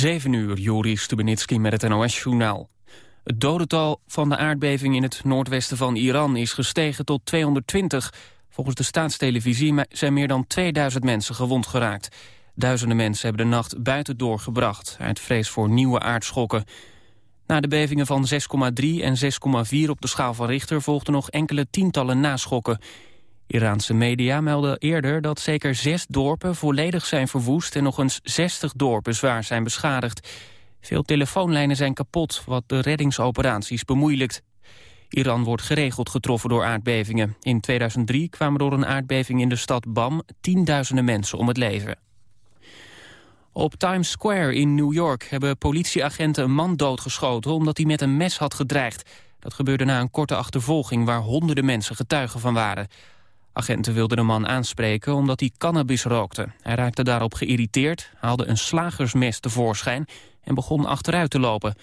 7 uur, Joris Stubenitski met het NOS-journaal. Het dodental van de aardbeving in het noordwesten van Iran is gestegen tot 220. Volgens de staatstelevisie zijn meer dan 2000 mensen gewond geraakt. Duizenden mensen hebben de nacht buiten doorgebracht... uit vrees voor nieuwe aardschokken. Na de bevingen van 6,3 en 6,4 op de schaal van Richter... volgden nog enkele tientallen naschokken. Iraanse media melden eerder dat zeker zes dorpen volledig zijn verwoest... en nog eens 60 dorpen zwaar zijn beschadigd. Veel telefoonlijnen zijn kapot, wat de reddingsoperaties bemoeilijkt. Iran wordt geregeld getroffen door aardbevingen. In 2003 kwamen door een aardbeving in de stad Bam tienduizenden mensen om het leven. Op Times Square in New York hebben politieagenten een man doodgeschoten... omdat hij met een mes had gedreigd. Dat gebeurde na een korte achtervolging waar honderden mensen getuigen van waren. Agenten wilden de man aanspreken omdat hij cannabis rookte. Hij raakte daarop geïrriteerd, haalde een slagersmes tevoorschijn... en begon achteruit te lopen.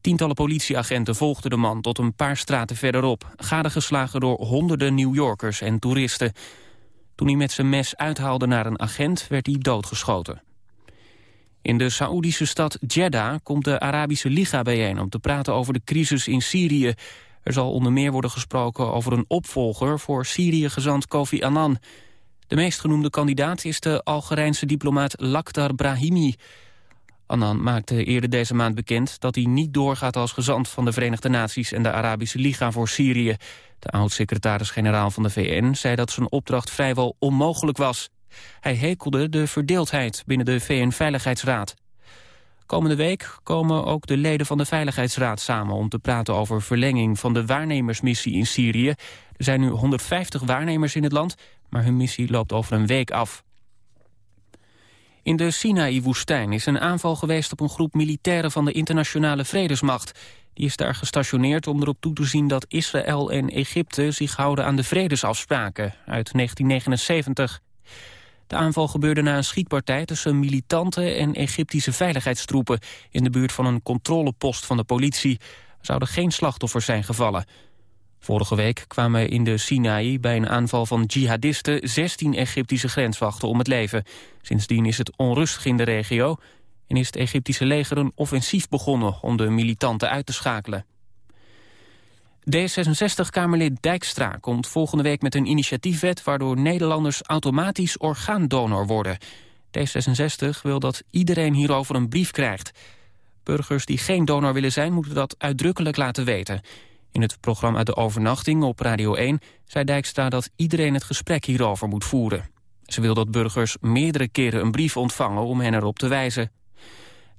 Tientallen politieagenten volgden de man tot een paar straten verderop... gadegeslagen door honderden New Yorkers en toeristen. Toen hij met zijn mes uithaalde naar een agent, werd hij doodgeschoten. In de Saoedische stad Jeddah komt de Arabische Liga bijeen... om te praten over de crisis in Syrië. Er zal onder meer worden gesproken over een opvolger... voor Syrië-gezant Kofi Annan. De meest genoemde kandidaat is de Algerijnse diplomaat Lakhdar Brahimi. Annan maakte eerder deze maand bekend dat hij niet doorgaat als gezant van de Verenigde Naties en de Arabische Liga voor Syrië. De oud-secretaris-generaal van de VN zei dat zijn opdracht vrijwel onmogelijk was. Hij hekelde de verdeeldheid binnen de VN-veiligheidsraad. Komende week komen ook de leden van de Veiligheidsraad samen... om te praten over verlenging van de waarnemersmissie in Syrië. Er zijn nu 150 waarnemers in het land, maar hun missie loopt over een week af. In de Sinaï-woestijn is een aanval geweest op een groep militairen van de internationale vredesmacht. Die is daar gestationeerd om erop toe te zien dat Israël en Egypte zich houden aan de vredesafspraken uit 1979. De aanval gebeurde na een schietpartij tussen militanten en Egyptische veiligheidstroepen in de buurt van een controlepost van de politie. Er zouden geen slachtoffers zijn gevallen. Vorige week kwamen in de Sinaï bij een aanval van jihadisten 16 Egyptische grenswachten om het leven. Sindsdien is het onrustig in de regio en is het Egyptische leger een offensief begonnen om de militanten uit te schakelen. D66-Kamerlid Dijkstra komt volgende week met een initiatiefwet... waardoor Nederlanders automatisch orgaandonor worden. D66 wil dat iedereen hierover een brief krijgt. Burgers die geen donor willen zijn, moeten dat uitdrukkelijk laten weten. In het programma De Overnachting op Radio 1 zei Dijkstra dat iedereen het gesprek hierover moet voeren. Ze wil dat burgers meerdere keren een brief ontvangen om hen erop te wijzen.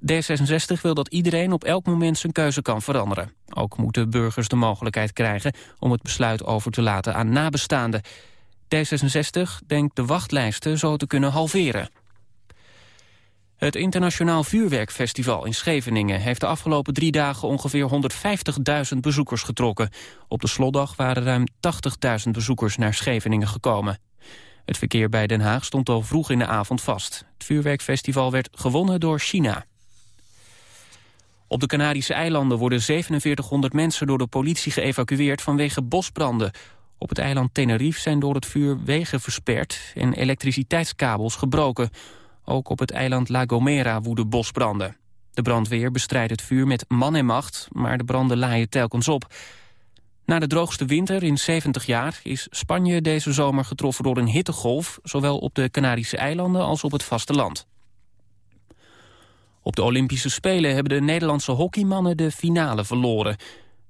D66 wil dat iedereen op elk moment zijn keuze kan veranderen. Ook moeten burgers de mogelijkheid krijgen om het besluit over te laten aan nabestaanden. D66 denkt de wachtlijsten zo te kunnen halveren. Het Internationaal Vuurwerkfestival in Scheveningen heeft de afgelopen drie dagen ongeveer 150.000 bezoekers getrokken. Op de slotdag waren ruim 80.000 bezoekers naar Scheveningen gekomen. Het verkeer bij Den Haag stond al vroeg in de avond vast. Het vuurwerkfestival werd gewonnen door China. Op de Canarische eilanden worden 4700 mensen door de politie geëvacueerd vanwege bosbranden. Op het eiland Tenerife zijn door het vuur wegen versperd en elektriciteitskabels gebroken. Ook op het eiland La Gomera woeden bosbranden. De brandweer bestrijdt het vuur met man en macht, maar de branden laaien telkens op. Na de droogste winter in 70 jaar is Spanje deze zomer getroffen door een hittegolf... zowel op de Canarische eilanden als op het vasteland. Op de Olympische Spelen hebben de Nederlandse hockeymannen de finale verloren.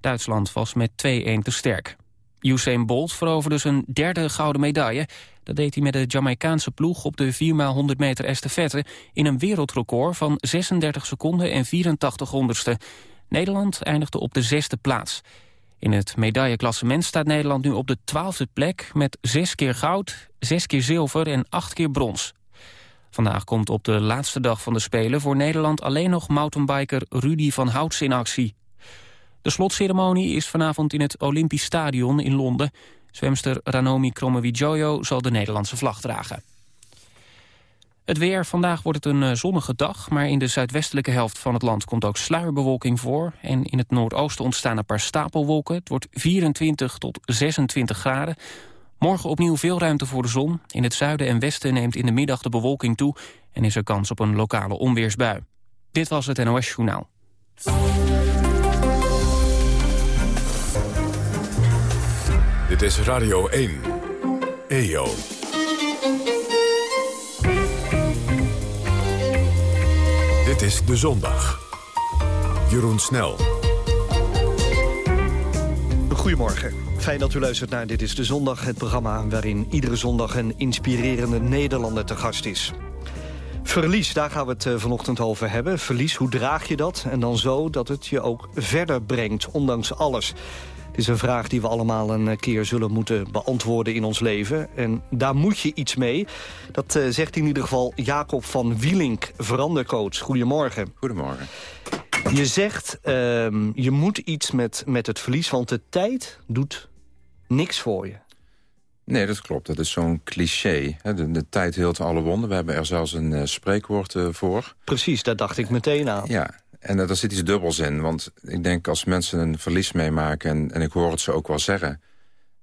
Duitsland was met 2-1 te sterk. Usain Bolt veroverde zijn derde gouden medaille. Dat deed hij met de Jamaicaanse ploeg op de 4x100 meter estafette... in een wereldrecord van 36 seconden en 84 honderdste. Nederland eindigde op de zesde plaats. In het medailleklassement staat Nederland nu op de twaalfde plek... met zes keer goud, zes keer zilver en acht keer brons. Vandaag komt op de laatste dag van de Spelen voor Nederland alleen nog mountainbiker Rudy van Houts in actie. De slotceremonie is vanavond in het Olympisch Stadion in Londen. Zwemster Ranomi Kromowidjojo zal de Nederlandse vlag dragen. Het weer. Vandaag wordt het een eh, zonnige dag, maar in de zuidwestelijke helft van het land komt ook sluierbewolking voor. En in het noordoosten ontstaan een paar stapelwolken. Het wordt 24 tot 26 graden. Morgen opnieuw veel ruimte voor de zon. In het zuiden en westen neemt in de middag de bewolking toe... en is er kans op een lokale onweersbui. Dit was het NOS Journaal. Dit is Radio 1. EO. Dit is De Zondag. Jeroen Snel. Goedemorgen. Fijn dat u luistert naar Dit is de Zondag, het programma waarin iedere zondag een inspirerende Nederlander te gast is. Verlies, daar gaan we het eh, vanochtend over hebben. Verlies, hoe draag je dat? En dan zo dat het je ook verder brengt, ondanks alles. Het is een vraag die we allemaal een eh, keer zullen moeten beantwoorden in ons leven. En daar moet je iets mee. Dat uh, zegt in ieder geval Jacob van Wielink, verandercoach. Goedemorgen. Goedemorgen. Je zegt, uh, je moet iets met, met het verlies, want de tijd doet niks voor je. Nee, dat klopt. Dat is zo'n cliché. De, de, tijd heelt alle wonden. We hebben er zelfs een uh, spreekwoord uh, voor. Precies, daar dacht ik meteen aan. Ja, en daar zit iets dubbels in. Want ik denk als mensen een verlies meemaken... En, en ik hoor het ze ook wel zeggen...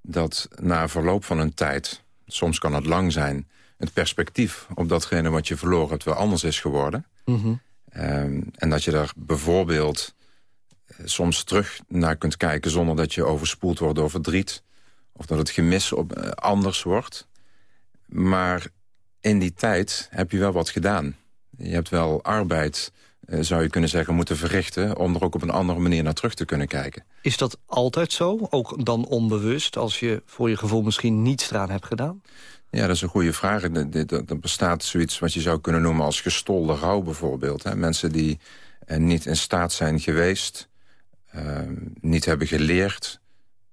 dat na verloop van een tijd, soms kan het lang zijn... het perspectief op datgene wat je verloren hebt wel anders is geworden. Mm -hmm. um, en dat je daar bijvoorbeeld soms terug naar kunt kijken... zonder dat je overspoeld wordt door verdriet of dat het gemis op, uh, anders wordt. Maar in die tijd heb je wel wat gedaan. Je hebt wel arbeid, uh, zou je kunnen zeggen, moeten verrichten... om er ook op een andere manier naar terug te kunnen kijken. Is dat altijd zo? Ook dan onbewust, als je voor je gevoel misschien niets eraan hebt gedaan? Ja, dat is een goede vraag. Er bestaat zoiets wat je zou kunnen noemen als gestolde rouw bijvoorbeeld. Hè? Mensen die uh, niet in staat zijn geweest, niet hebben geleerd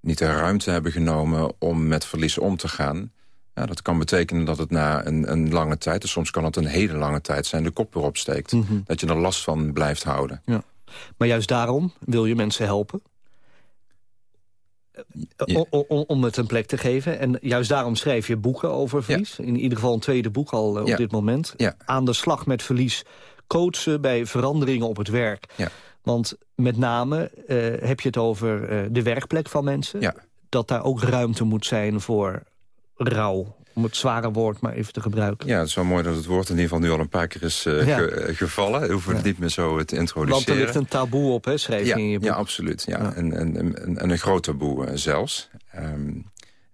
niet de ruimte hebben genomen om met verlies om te gaan. Ja, dat kan betekenen dat het na een, een lange tijd... dus soms kan het een hele lange tijd zijn, de kop weer opsteekt. Mm -hmm. Dat je er last van blijft houden. Ja. Maar juist daarom wil je mensen helpen? Ja. Om, om het een plek te geven. En juist daarom schrijf je boeken over verlies. Ja. In ieder geval een tweede boek al uh, op dit moment. Aan de slag met verlies. Coachen bij veranderingen op het werk. Want met name uh, heb je het over uh, de werkplek van mensen. Ja. Dat daar ook ruimte moet zijn voor rouw. Om het zware woord maar even te gebruiken. Ja, het is wel mooi dat het woord in ieder geval nu al een paar keer is uh, ja. ge gevallen. We hoeven het niet meer zo te introduceren. Want er ligt een taboe op, hè, schreef ja, je in je boek. Ja, absoluut. Ja. ja. En, en, en, en, een groot taboe zelfs. Um,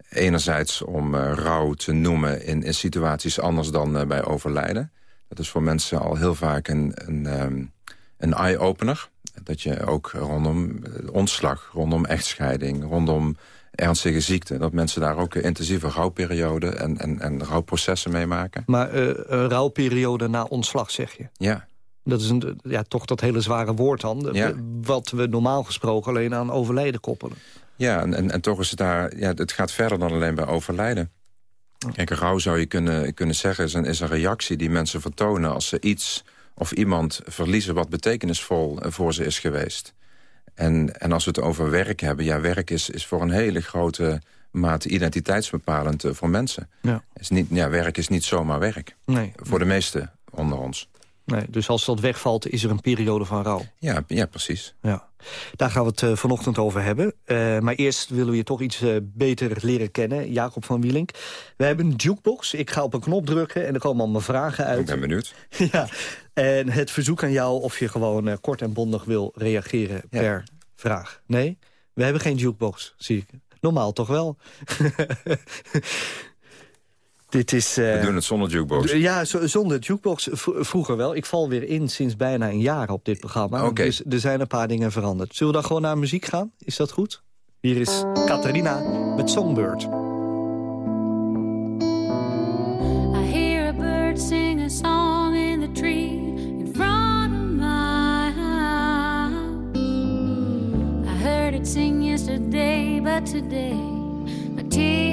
enerzijds om rouw te noemen in, in situaties anders dan bij overlijden. Dat is voor mensen al heel vaak een, een, um, een eye-opener. Dat je ook rondom ontslag, rondom echtscheiding, rondom ernstige ziekte... dat mensen daar ook intensieve rouwperioden en, en, en rouwprocessen meemaken. Maar uh, een rouwperiode na ontslag, zeg je? Ja. Dat is een, ja, toch dat hele zware woord dan. Ja. Wat we normaal gesproken alleen aan overlijden koppelen. Ja, en, en, en toch is het daar... Ja, het gaat verder dan alleen bij overlijden. Kijk, rouw zou je kunnen, kunnen zeggen is een, is een reactie die mensen vertonen... als ze iets of iemand verliezen wat betekenisvol voor ze is geweest. En, en als we het over werk hebben... ja, werk is, is voor een hele grote mate identiteitsbepalend uh, voor mensen. Ja. Is niet, ja, werk is niet zomaar werk. Nee. Voor de meesten onder ons. Nee, dus als dat wegvalt, is er een periode van rouw. Ja, ja precies. Ja. Daar gaan we het uh, vanochtend over hebben. Uh, maar eerst willen we je toch iets uh, beter leren kennen. Jacob van Wielink. We hebben een jukebox. Ik ga op een knop drukken en er komen allemaal vragen uit. Ik ben benieuwd. ja. En het verzoek aan jou of je gewoon kort en bondig wil reageren ja. per vraag. Nee? We hebben geen jukebox, zie ik. Normaal toch wel? Dit is, uh, We doen het zonder jukebox. Ja, zonder jukebox. Vroeger wel. Ik val weer in sinds bijna een jaar op dit programma. Okay. Dus er zijn een paar dingen veranderd. Zullen we dan gewoon naar muziek gaan? Is dat goed? Hier is Catharina met Songbird. I hear a bird sing a song in the tree in front of my house. I heard it sing yesterday, but today my tears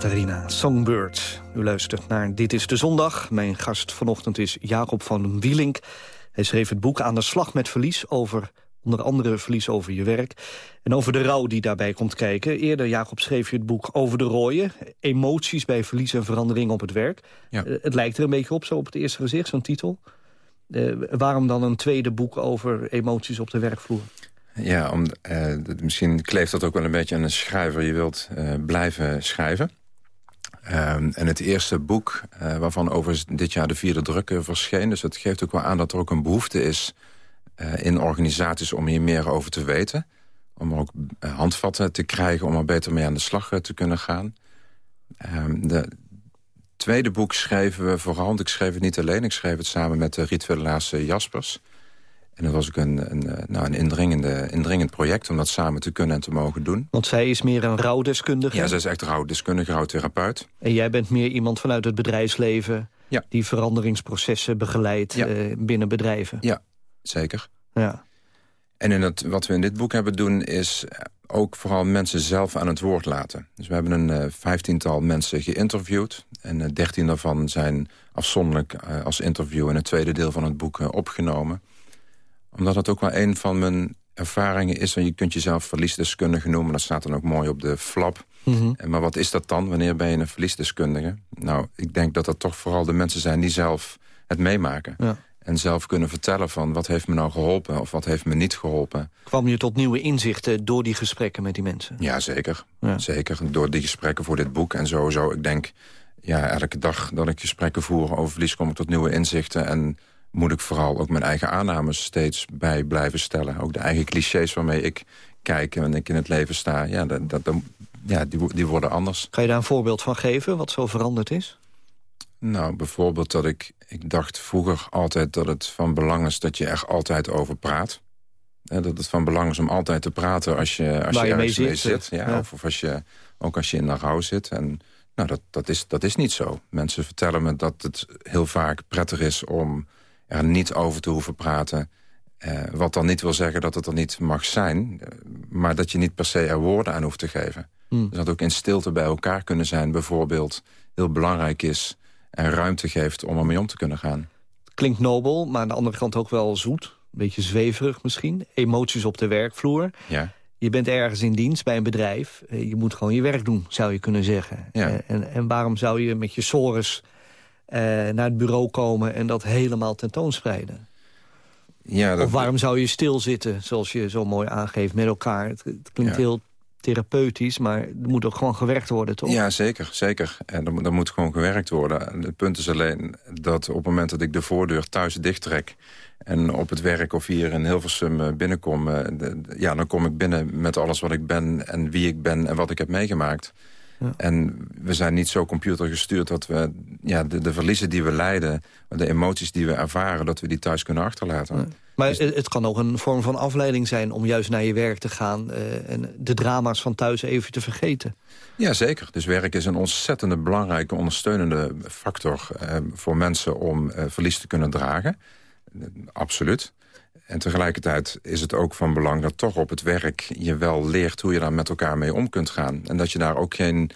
Catharina Songbird. U luistert naar Dit is de Zondag. Mijn gast vanochtend is Jacob van Wielink. Hij schreef het boek Aan de slag met verlies over onder andere verlies over je werk. En over de rouw die daarbij komt kijken. Eerder, Jacob, schreef je het boek over de rooien. Emoties bij verlies en verandering op het werk. Ja. Eh, het lijkt er een beetje op, zo op het eerste gezicht, zo'n titel. Eh, waarom dan een tweede boek over emoties op de werkvloer? Ja, om, eh, misschien kleeft dat ook wel een beetje aan een schrijver. Je wilt blijven schrijven. Ehm, en het eerste boek, eh, waarvan overigens dit jaar de vierde druk eh, verscheen... dus dat geeft ook wel aan dat er ook een behoefte is eh, in organisaties... om hier meer over te weten. Om ook eh, handvatten te krijgen om er beter mee aan de slag te kunnen gaan. Ehm, de tweede boek schreven we vooral, want ik schreef het niet alleen... ik schreef het samen met Riet Willelaars eh, Jaspers... En dat was ook een, een, eh, nou, een indringende, indringend project om dat samen te kunnen en te mogen doen. Want zij is meer een rouwdeskundige. Ja, zij is echt rouwdeskundige, rouwtherapeut. En jij bent meer iemand vanuit het bedrijfsleven... Ja. die veranderingsprocessen begeleidt Ja. eh, binnen bedrijven. Ja, zeker. Ja. En in het, wat we in dit boek hebben doen is eh, ook vooral mensen zelf aan het woord laten. Dus we hebben een vijftiental mensen geïnterviewd. En dertien daarvan zijn afzonderlijk als interview in het tweede deel van het boek opgenomen. Omdat het ook wel een van mijn ervaringen is. Want je kunt jezelf verliesdeskundige noemen. Dat staat dan ook mooi op de flap. Mhm. En Maar wat is dat dan? Wanneer ben je een verliesdeskundige? Nou, ik denk dat dat toch vooral de mensen zijn die zelf het meemaken. Ja. En zelf kunnen vertellen van wat heeft me nou geholpen of wat heeft me niet geholpen. Kwam je tot nieuwe inzichten door die gesprekken met die mensen? Ja, zeker. Ja. Zeker. Door die gesprekken voor dit boek en sowieso. Ik denk, ja, elke dag dat ik gesprekken voer over verlies... kom ik tot nieuwe inzichten en moet ik vooral ook mijn eigen aannames steeds bij blijven stellen. Ook de eigen clichés waarmee ik kijk en ik in het leven sta. Ja, dat, dat, ja die, die worden anders. Kan je daar een voorbeeld van geven, wat zo veranderd is? Nou, bijvoorbeeld dat ik... Ik dacht vroeger altijd dat het van belang is dat je er altijd over praat. Dat het van belang is om altijd te praten als je, als Waar je je mee ergens mee zit, zit. Ja, ja. Of, of als je, ook als je in de rouw zit. En nou, dat, dat, is, dat is niet zo. Mensen vertellen me dat het heel vaak prettig is om er niet over te hoeven praten. Eh, wat dan niet wil zeggen dat het er niet mag zijn. eh, maar dat je niet per se er woorden aan hoeft te geven. Hmm. Dus dat ook in stilte bij elkaar kunnen zijn bijvoorbeeld heel belangrijk is... en ruimte geeft om ermee om te kunnen gaan. Klinkt nobel, maar aan de andere kant ook wel zoet. Een beetje zweverig misschien. Emoties op de werkvloer. Ja, Je bent ergens in dienst bij een bedrijf. Eh, Je moet gewoon je werk doen, zou je kunnen zeggen. Ja. En, en waarom zou je met je sores naar het bureau komen... en dat helemaal tentoonspreiden? ja dat, Of waarom zou je stilzitten, zoals je zo mooi aangeeft, met elkaar? Het, het klinkt Ja. heel therapeutisch, maar er moet ook gewoon gewerkt worden, toch? Ja, zeker. zeker. En er, moet- er moet gewoon gewerkt worden. En Het punt is alleen dat op het moment dat ik de voordeur thuis dichttrek... en op het werk of hier in Hilversum eh, binnenkom... eh, ja, dan kom ik binnen met alles wat ik ben en wie ik ben en wat ik heb meegemaakt. Ja. En we zijn niet zo computergestuurd dat we ja, de, de verliezen die we lijden... de emoties die we ervaren, dat we die thuis kunnen achterlaten. Ja. Maar het, het kan ook een vorm van afleiding zijn om juist naar je werk te gaan... eh, en de drama's van thuis even te vergeten. Ja, zeker. Dus werk is een ontzettende belangrijke ondersteunende factor... Eh, voor mensen om eh, verlies te kunnen dragen. Absoluut. En tegelijkertijd is het ook van belang dat toch op het werk... je wel leert hoe je daar met elkaar mee om kunt gaan. En dat je daar ook geen,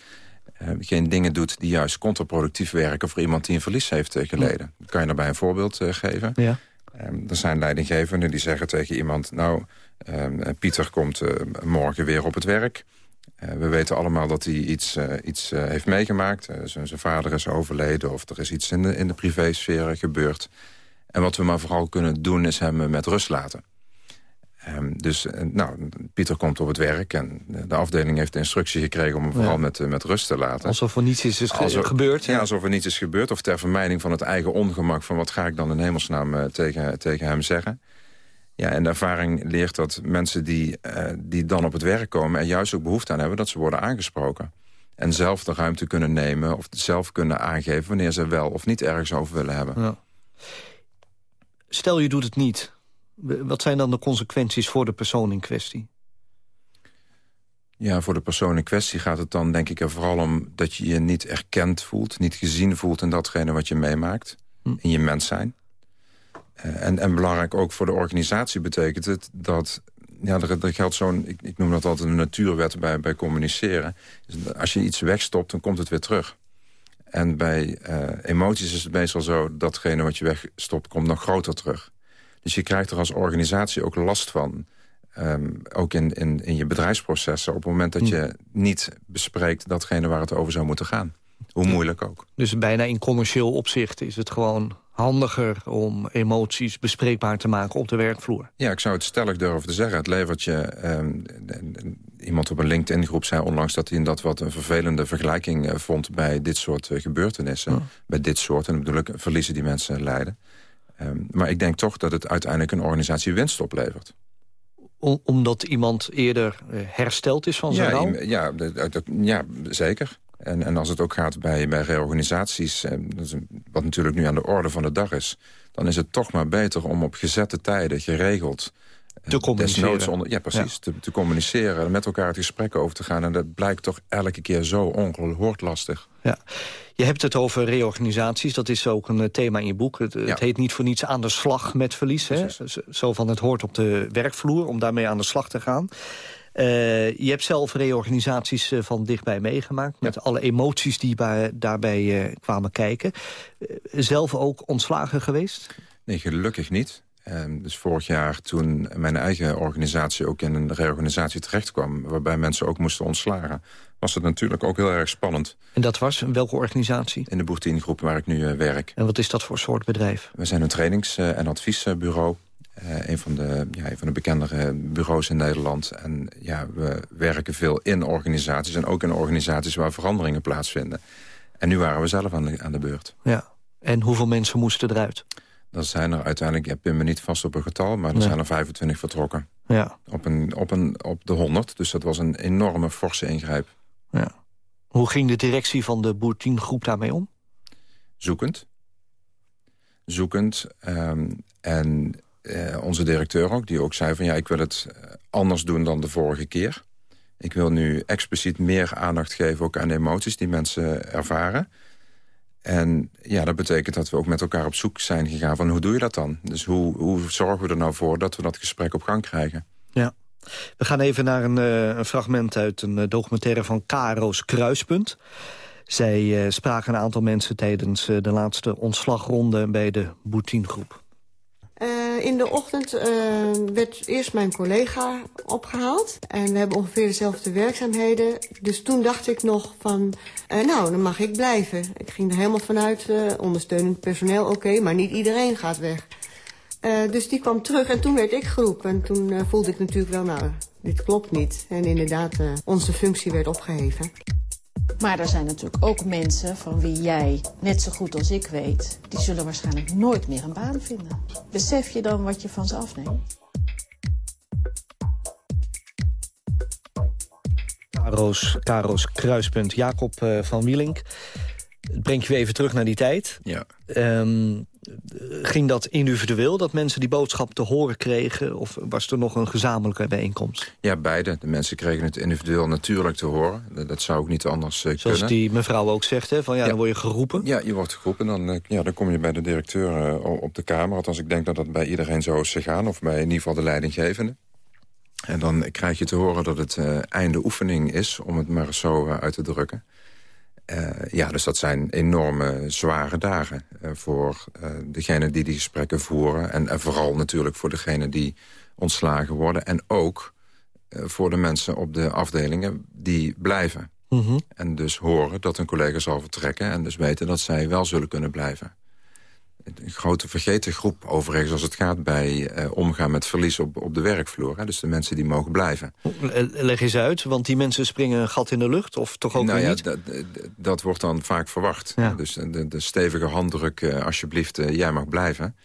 eh, geen dingen doet die juist contraproductief werken... voor iemand die een verlies heeft eh, geleden. Kan je daarbij een voorbeeld eh, geven? Ja. Ehm, er zijn leidinggevenden die zeggen tegen iemand... nou, ehm, Pieter komt eh, morgen weer op het werk. Eh, we weten allemaal dat hij iets, eh, iets eh, heeft meegemaakt. Eh, zijn zijn vader is overleden of er is iets in de, in de privésfeer gebeurd. En wat we maar vooral kunnen doen is hem eh, met rust laten. Ehm, dus eh, nou, Pieter komt op het werk en de afdeling heeft de instructie gekregen... om hem vooral met, met rust te laten. Alsof er niets is, gebeurd. Ja, alsof er niets is gebeurd. Of ter vermijding van het eigen ongemak... van wat ga ik dan in hemelsnaam tegen, tegen hem zeggen. Ja, en de ervaring leert dat mensen die, die dan op het werk komen... er juist ook behoefte aan hebben dat ze worden aangesproken. En zelf de ruimte kunnen nemen of zelf kunnen aangeven... wanneer ze wel of niet ergens over willen hebben. Ja. Stel je doet het niet. Wat zijn dan de consequenties voor de persoon in kwestie? Ja, voor de persoon in kwestie gaat het dan denk ik er vooral om... dat je je niet erkend voelt, niet gezien voelt in datgene wat je meemaakt. Hm. In je mens zijn. Eh, en, en belangrijk ook voor de organisatie betekent het dat ja, er, er geldt zo'n, ik, ik, noem dat altijd een natuurwet bij, bij communiceren. Dus als je iets wegstopt, dan komt het weer terug. En bij uh, emoties is het meestal zo, datgene wat je wegstopt, komt nog groter terug. Dus je krijgt er als organisatie ook last van. Um, ook in, in, in je bedrijfsprocessen, op het moment dat je niet bespreekt datgene waar het over zou moeten gaan. Hoe moeilijk ook. Dus bijna in commercieel opzicht is het gewoon handiger om emoties bespreekbaar te maken op de werkvloer. Ja, ik zou het stellig durven te zeggen. Het levert je... Ehm, iemand op een LinkedIn-groep zei onlangs dat hij in dat wat een vervelende vergelijking eh, vond... bij dit soort uh, gebeurtenissen. Bij dit soort, en bedoel ik verliezen die mensen lijden. Ehm, maar ik denk toch dat het uiteindelijk een organisatie winst oplevert. omdat iemand eerder eh, hersteld is van zijn ja, rouw? Ja, ja, zeker. En, en als het ook gaat bij, bij reorganisaties, eh, wat natuurlijk nu aan de orde van de dag is... dan is het toch maar beter om op gezette tijden, geregeld... Eh, te communiceren. Onder, ja, precies. Te, te, communiceren, met elkaar het gesprek over te gaan. En dat blijkt toch elke keer zo ongehoord lastig. Ja. Je hebt het over reorganisaties, dat is ook een eh, thema in je boek. Het, het heet niet voor niets aan de slag met verlies. Hè? Zo van het hoort op de werkvloer om daarmee aan de slag te gaan. Uh, je hebt zelf reorganisaties uh, van dichtbij meegemaakt... met alle emoties die bij, daarbij uh, kwamen kijken. zelf ook ontslagen geweest? Nee, gelukkig niet. Ehm, dus vorig jaar toen mijn eigen organisatie ook in een reorganisatie terecht kwam... waarbij mensen ook moesten ontslagen... was het natuurlijk ook heel erg spannend. En dat was welke organisatie? In de Boertiengroep waar ik nu werk. En wat is dat voor soort bedrijf? We zijn een trainings- en adviesbureau. Uh, een, van de, ja, een van de bekendere bureaus in Nederland. En ja, we werken veel in organisaties en ook in organisaties waar veranderingen plaatsvinden. En nu waren we zelf aan de, aan de beurt. Ja. En hoeveel mensen moesten eruit? Dan zijn er uiteindelijk, ik pin me niet vast op een getal... maar er zijn er 25 vertrokken. Ja. Op, een, op, een, op de 100, dus dat was een enorme forse ingrijp. Ja. Hoe ging de directie van de Boertien groep daarmee om? Zoekend. Zoekend. Um, en uh, onze directeur ook, die ook zei van... ja, ik wil het eh, anders doen dan de vorige keer. Ik wil nu expliciet meer aandacht geven ook aan de emoties die mensen ervaren. En ja, dat betekent dat we ook met elkaar op zoek zijn gegaan van hoe doe je dat dan? Dus hoe, hoe zorgen we er nou voor dat we dat gesprek op gang krijgen? Ja. We gaan even naar een, uh, een fragment uit een documentaire van Karo's Kruispunt. Zij uh, spraken een aantal mensen tijdens de laatste ontslagronde bij de Boetien-groep. Uh, in de ochtend uh, werd eerst mijn collega opgehaald. En we hebben ongeveer dezelfde werkzaamheden. Dus toen dacht ik nog van, uh, nou, dan mag ik blijven. Ik ging er helemaal vanuit, ondersteunend personeel, oké, maar niet iedereen gaat weg. dus die kwam terug en toen werd ik geroepen. En toen voelde ik natuurlijk wel, nou, dit klopt niet. En inderdaad, onze functie werd opgeheven. Maar er zijn natuurlijk ook mensen van wie jij, net zo goed als ik weet... die zullen waarschijnlijk nooit meer een baan vinden. Besef je dan wat je van ze afneemt? Karo's, Karo's kruispunt Jacob uh, van Wielink. Het brengt je weer even terug naar die tijd. Ja. Um, ging dat individueel, dat mensen die boodschap te horen kregen... of was er nog een gezamenlijke bijeenkomst? Ja, beide. De mensen kregen het individueel natuurlijk te horen. Dat zou ook niet anders uh, Zoals kunnen. Zoals die mevrouw ook zegt, hè? Van, ja, dan word je geroepen. Ja, je wordt geroepen. Dan, uh, ja, dan kom je bij de directeur uh, op de kamer. Althans, ik denk dat dat bij iedereen zo is gegaan. Of bij in ieder geval de leidinggevende. En dan krijg je te horen dat het einde oefening is... om het maar zo uit te drukken. Uh, ja, dus dat zijn enorme zware dagen uh, voor uh, degene die die gesprekken voeren. En, en, vooral natuurlijk voor degene die ontslagen worden. En ook voor de mensen op de afdelingen die blijven. Mm -hmm. En dus horen dat hun collega zal vertrekken. En dus weten dat zij wel zullen kunnen blijven. Een grote vergeten groep overigens als het gaat bij eh, omgaan met verlies op, op de werkvloer. Hè? Dus de mensen die mogen blijven. Leg eens uit, want die mensen springen een gat in de lucht of toch ook nou ja, niet? Dat, dat wordt dan vaak verwacht. Ja. Dus de, de stevige handdruk, eh, alsjeblieft, eh, jij mag blijven.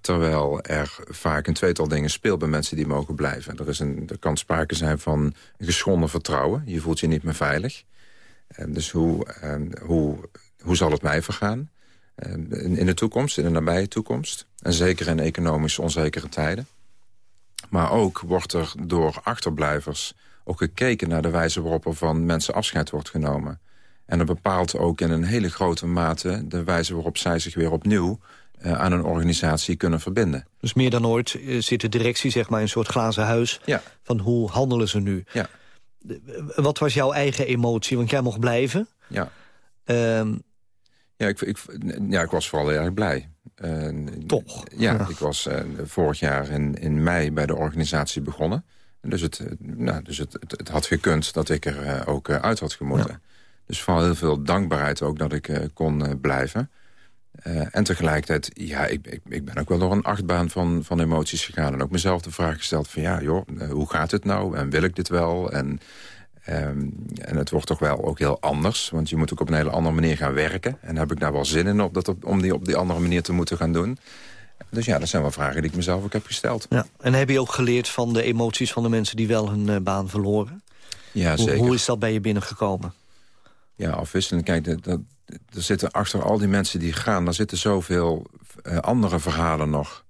Terwijl er vaak een tweetal dingen speelt bij mensen die mogen blijven. Er, is een, er kan sprake zijn van geschonden vertrouwen. Je voelt je niet meer veilig. Dus hoe, hoe, hoe zal het mij vergaan? Eh, in, de toekomst, in de nabije toekomst. En zeker in economisch onzekere tijden. Maar ook wordt er door achterblijvers ook gekeken naar de wijze waarop er van mensen afscheid wordt genomen. En dat bepaalt ook in een hele grote mate de wijze waarop zij zich weer opnieuw eh, aan een organisatie kunnen verbinden. Dus meer dan ooit eh, zit de directie zeg maar in een soort glazen huis... Ja. van hoe handelen ze nu? Ja. Wat was jouw eigen emotie? Want jij mocht blijven. Ja, Ehm, ja, ik, ik, ja ik was vooral heel erg blij. Toch? Ja, Ja. ik was eh, vorig jaar in, in mei bij de organisatie begonnen. Dus, het, nou, dus het, het, het had gekund dat ik er eh, ook eh, uit had gemoeten. Dus vooral heel veel dankbaarheid ook dat ik kon blijven. En tegelijkertijd, ja, ik, ik, ik ben ook wel door een achtbaan van, van emoties gegaan. En ook mezelf de vraag gesteld van, ja joh, hoe gaat het nou? En wil ik dit wel? En, ehm, en het wordt toch wel ook heel anders. Want je moet ook op een hele andere manier gaan werken. En heb ik daar wel zin in op dat op, om die op die andere manier te moeten gaan doen? Dus ja, dat zijn wel vragen die ik mezelf ook heb gesteld. ja. En heb je ook geleerd van de emoties van de mensen die wel hun eh, baan verloren? Ja, Hoe, zeker. hoe is dat bij je binnengekomen? Ja, afwisselend. Kijk, dat, dat, er zitten achter al die mensen die gaan... daar zitten zoveel eh, andere verhalen nog.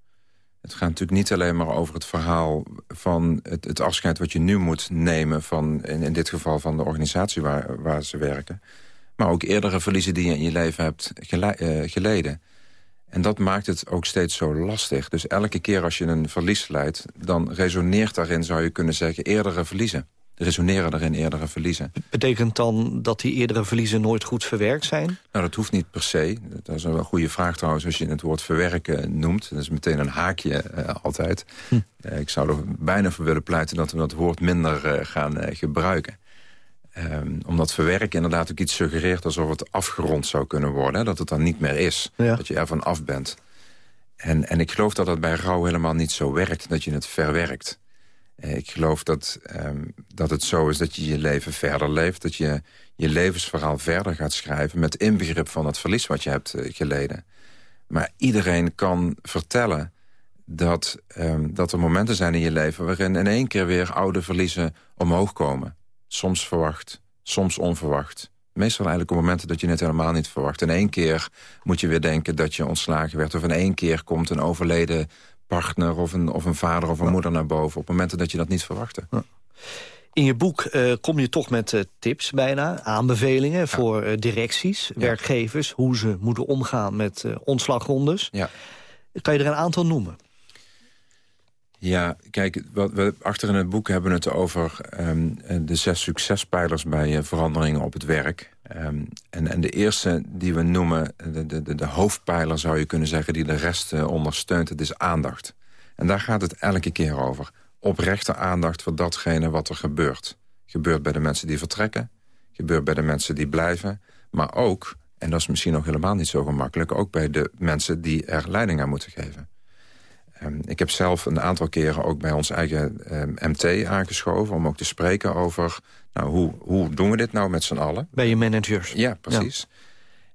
Het gaat natuurlijk niet alleen maar over het verhaal van het, het afscheid... wat je nu moet nemen van, in, in dit geval van de organisatie waar, waar ze werken. Maar ook eerdere verliezen die je in je leven hebt eh, geleden. En dat maakt het ook steeds zo lastig. Dus elke keer als je een verlies leidt... dan resoneert daarin, zou je kunnen zeggen, eerdere verliezen. Resoneren erin eerdere verliezen. Betekent dan dat die eerdere verliezen nooit goed verwerkt zijn? Nou, dat hoeft niet per se. Dat is een goede vraag trouwens als je het woord verwerken noemt. Dat is meteen een haakje eh, altijd. Eh, ik zou er bijna voor willen pleiten dat we dat woord minder eh, gaan gebruiken. Ehm, omdat verwerken inderdaad ook iets suggereert alsof het afgerond zou kunnen worden. Hè? Dat het dan niet meer is. Ja. Dat je ervan af bent. En, en ik geloof dat dat bij rouw helemaal niet zo werkt. Dat je het verwerkt. Eh, Ik geloof dat, ehm, dat het zo is dat je je leven verder leeft. Dat je je levensverhaal verder gaat schrijven... met inbegrip van het verlies wat je hebt eh, geleden. Maar iedereen kan vertellen dat, ehm, dat er momenten zijn in je leven... waarin in één keer weer oude verliezen omhoog komen. Soms verwacht, soms onverwacht. Meestal eigenlijk op momenten dat je het helemaal niet verwacht. In één keer moet je weer denken dat je ontslagen werd... of in één keer komt een overleden partner of een, of een vader of een moeder naar boven... op momenten dat je dat niet verwachtte. In je boek eh, kom je toch met eh, tips bijna, aanbevelingen voor eh, directies, werkgevers... hoe ze moeten omgaan met ontslagrondes. Ja. Kan je er een aantal noemen? Ja, kijk, we achter in het boek hebben het over ehm, eh, de zes succespijlers bij eh, veranderingen op het werk. Ehm, en, en de eerste die we noemen, de, de, de, de hoofdpijler zou je kunnen zeggen, die de rest eh, ondersteunt, het is aandacht. En daar gaat het elke keer over. Oprechte aandacht voor datgene wat er gebeurt. Gebeurt bij de mensen die vertrekken, gebeurt bij de mensen die blijven, maar ook, en dat is misschien nog helemaal niet zo gemakkelijk, ook bij de mensen die er leiding aan moeten geven. Ehm, ik heb zelf een aantal keren ook bij ons eigen ehm, MT aangeschoven... om ook te spreken over nou, hoe, hoe doen we dit nou met z'n allen. Bij je managers? Ja, precies.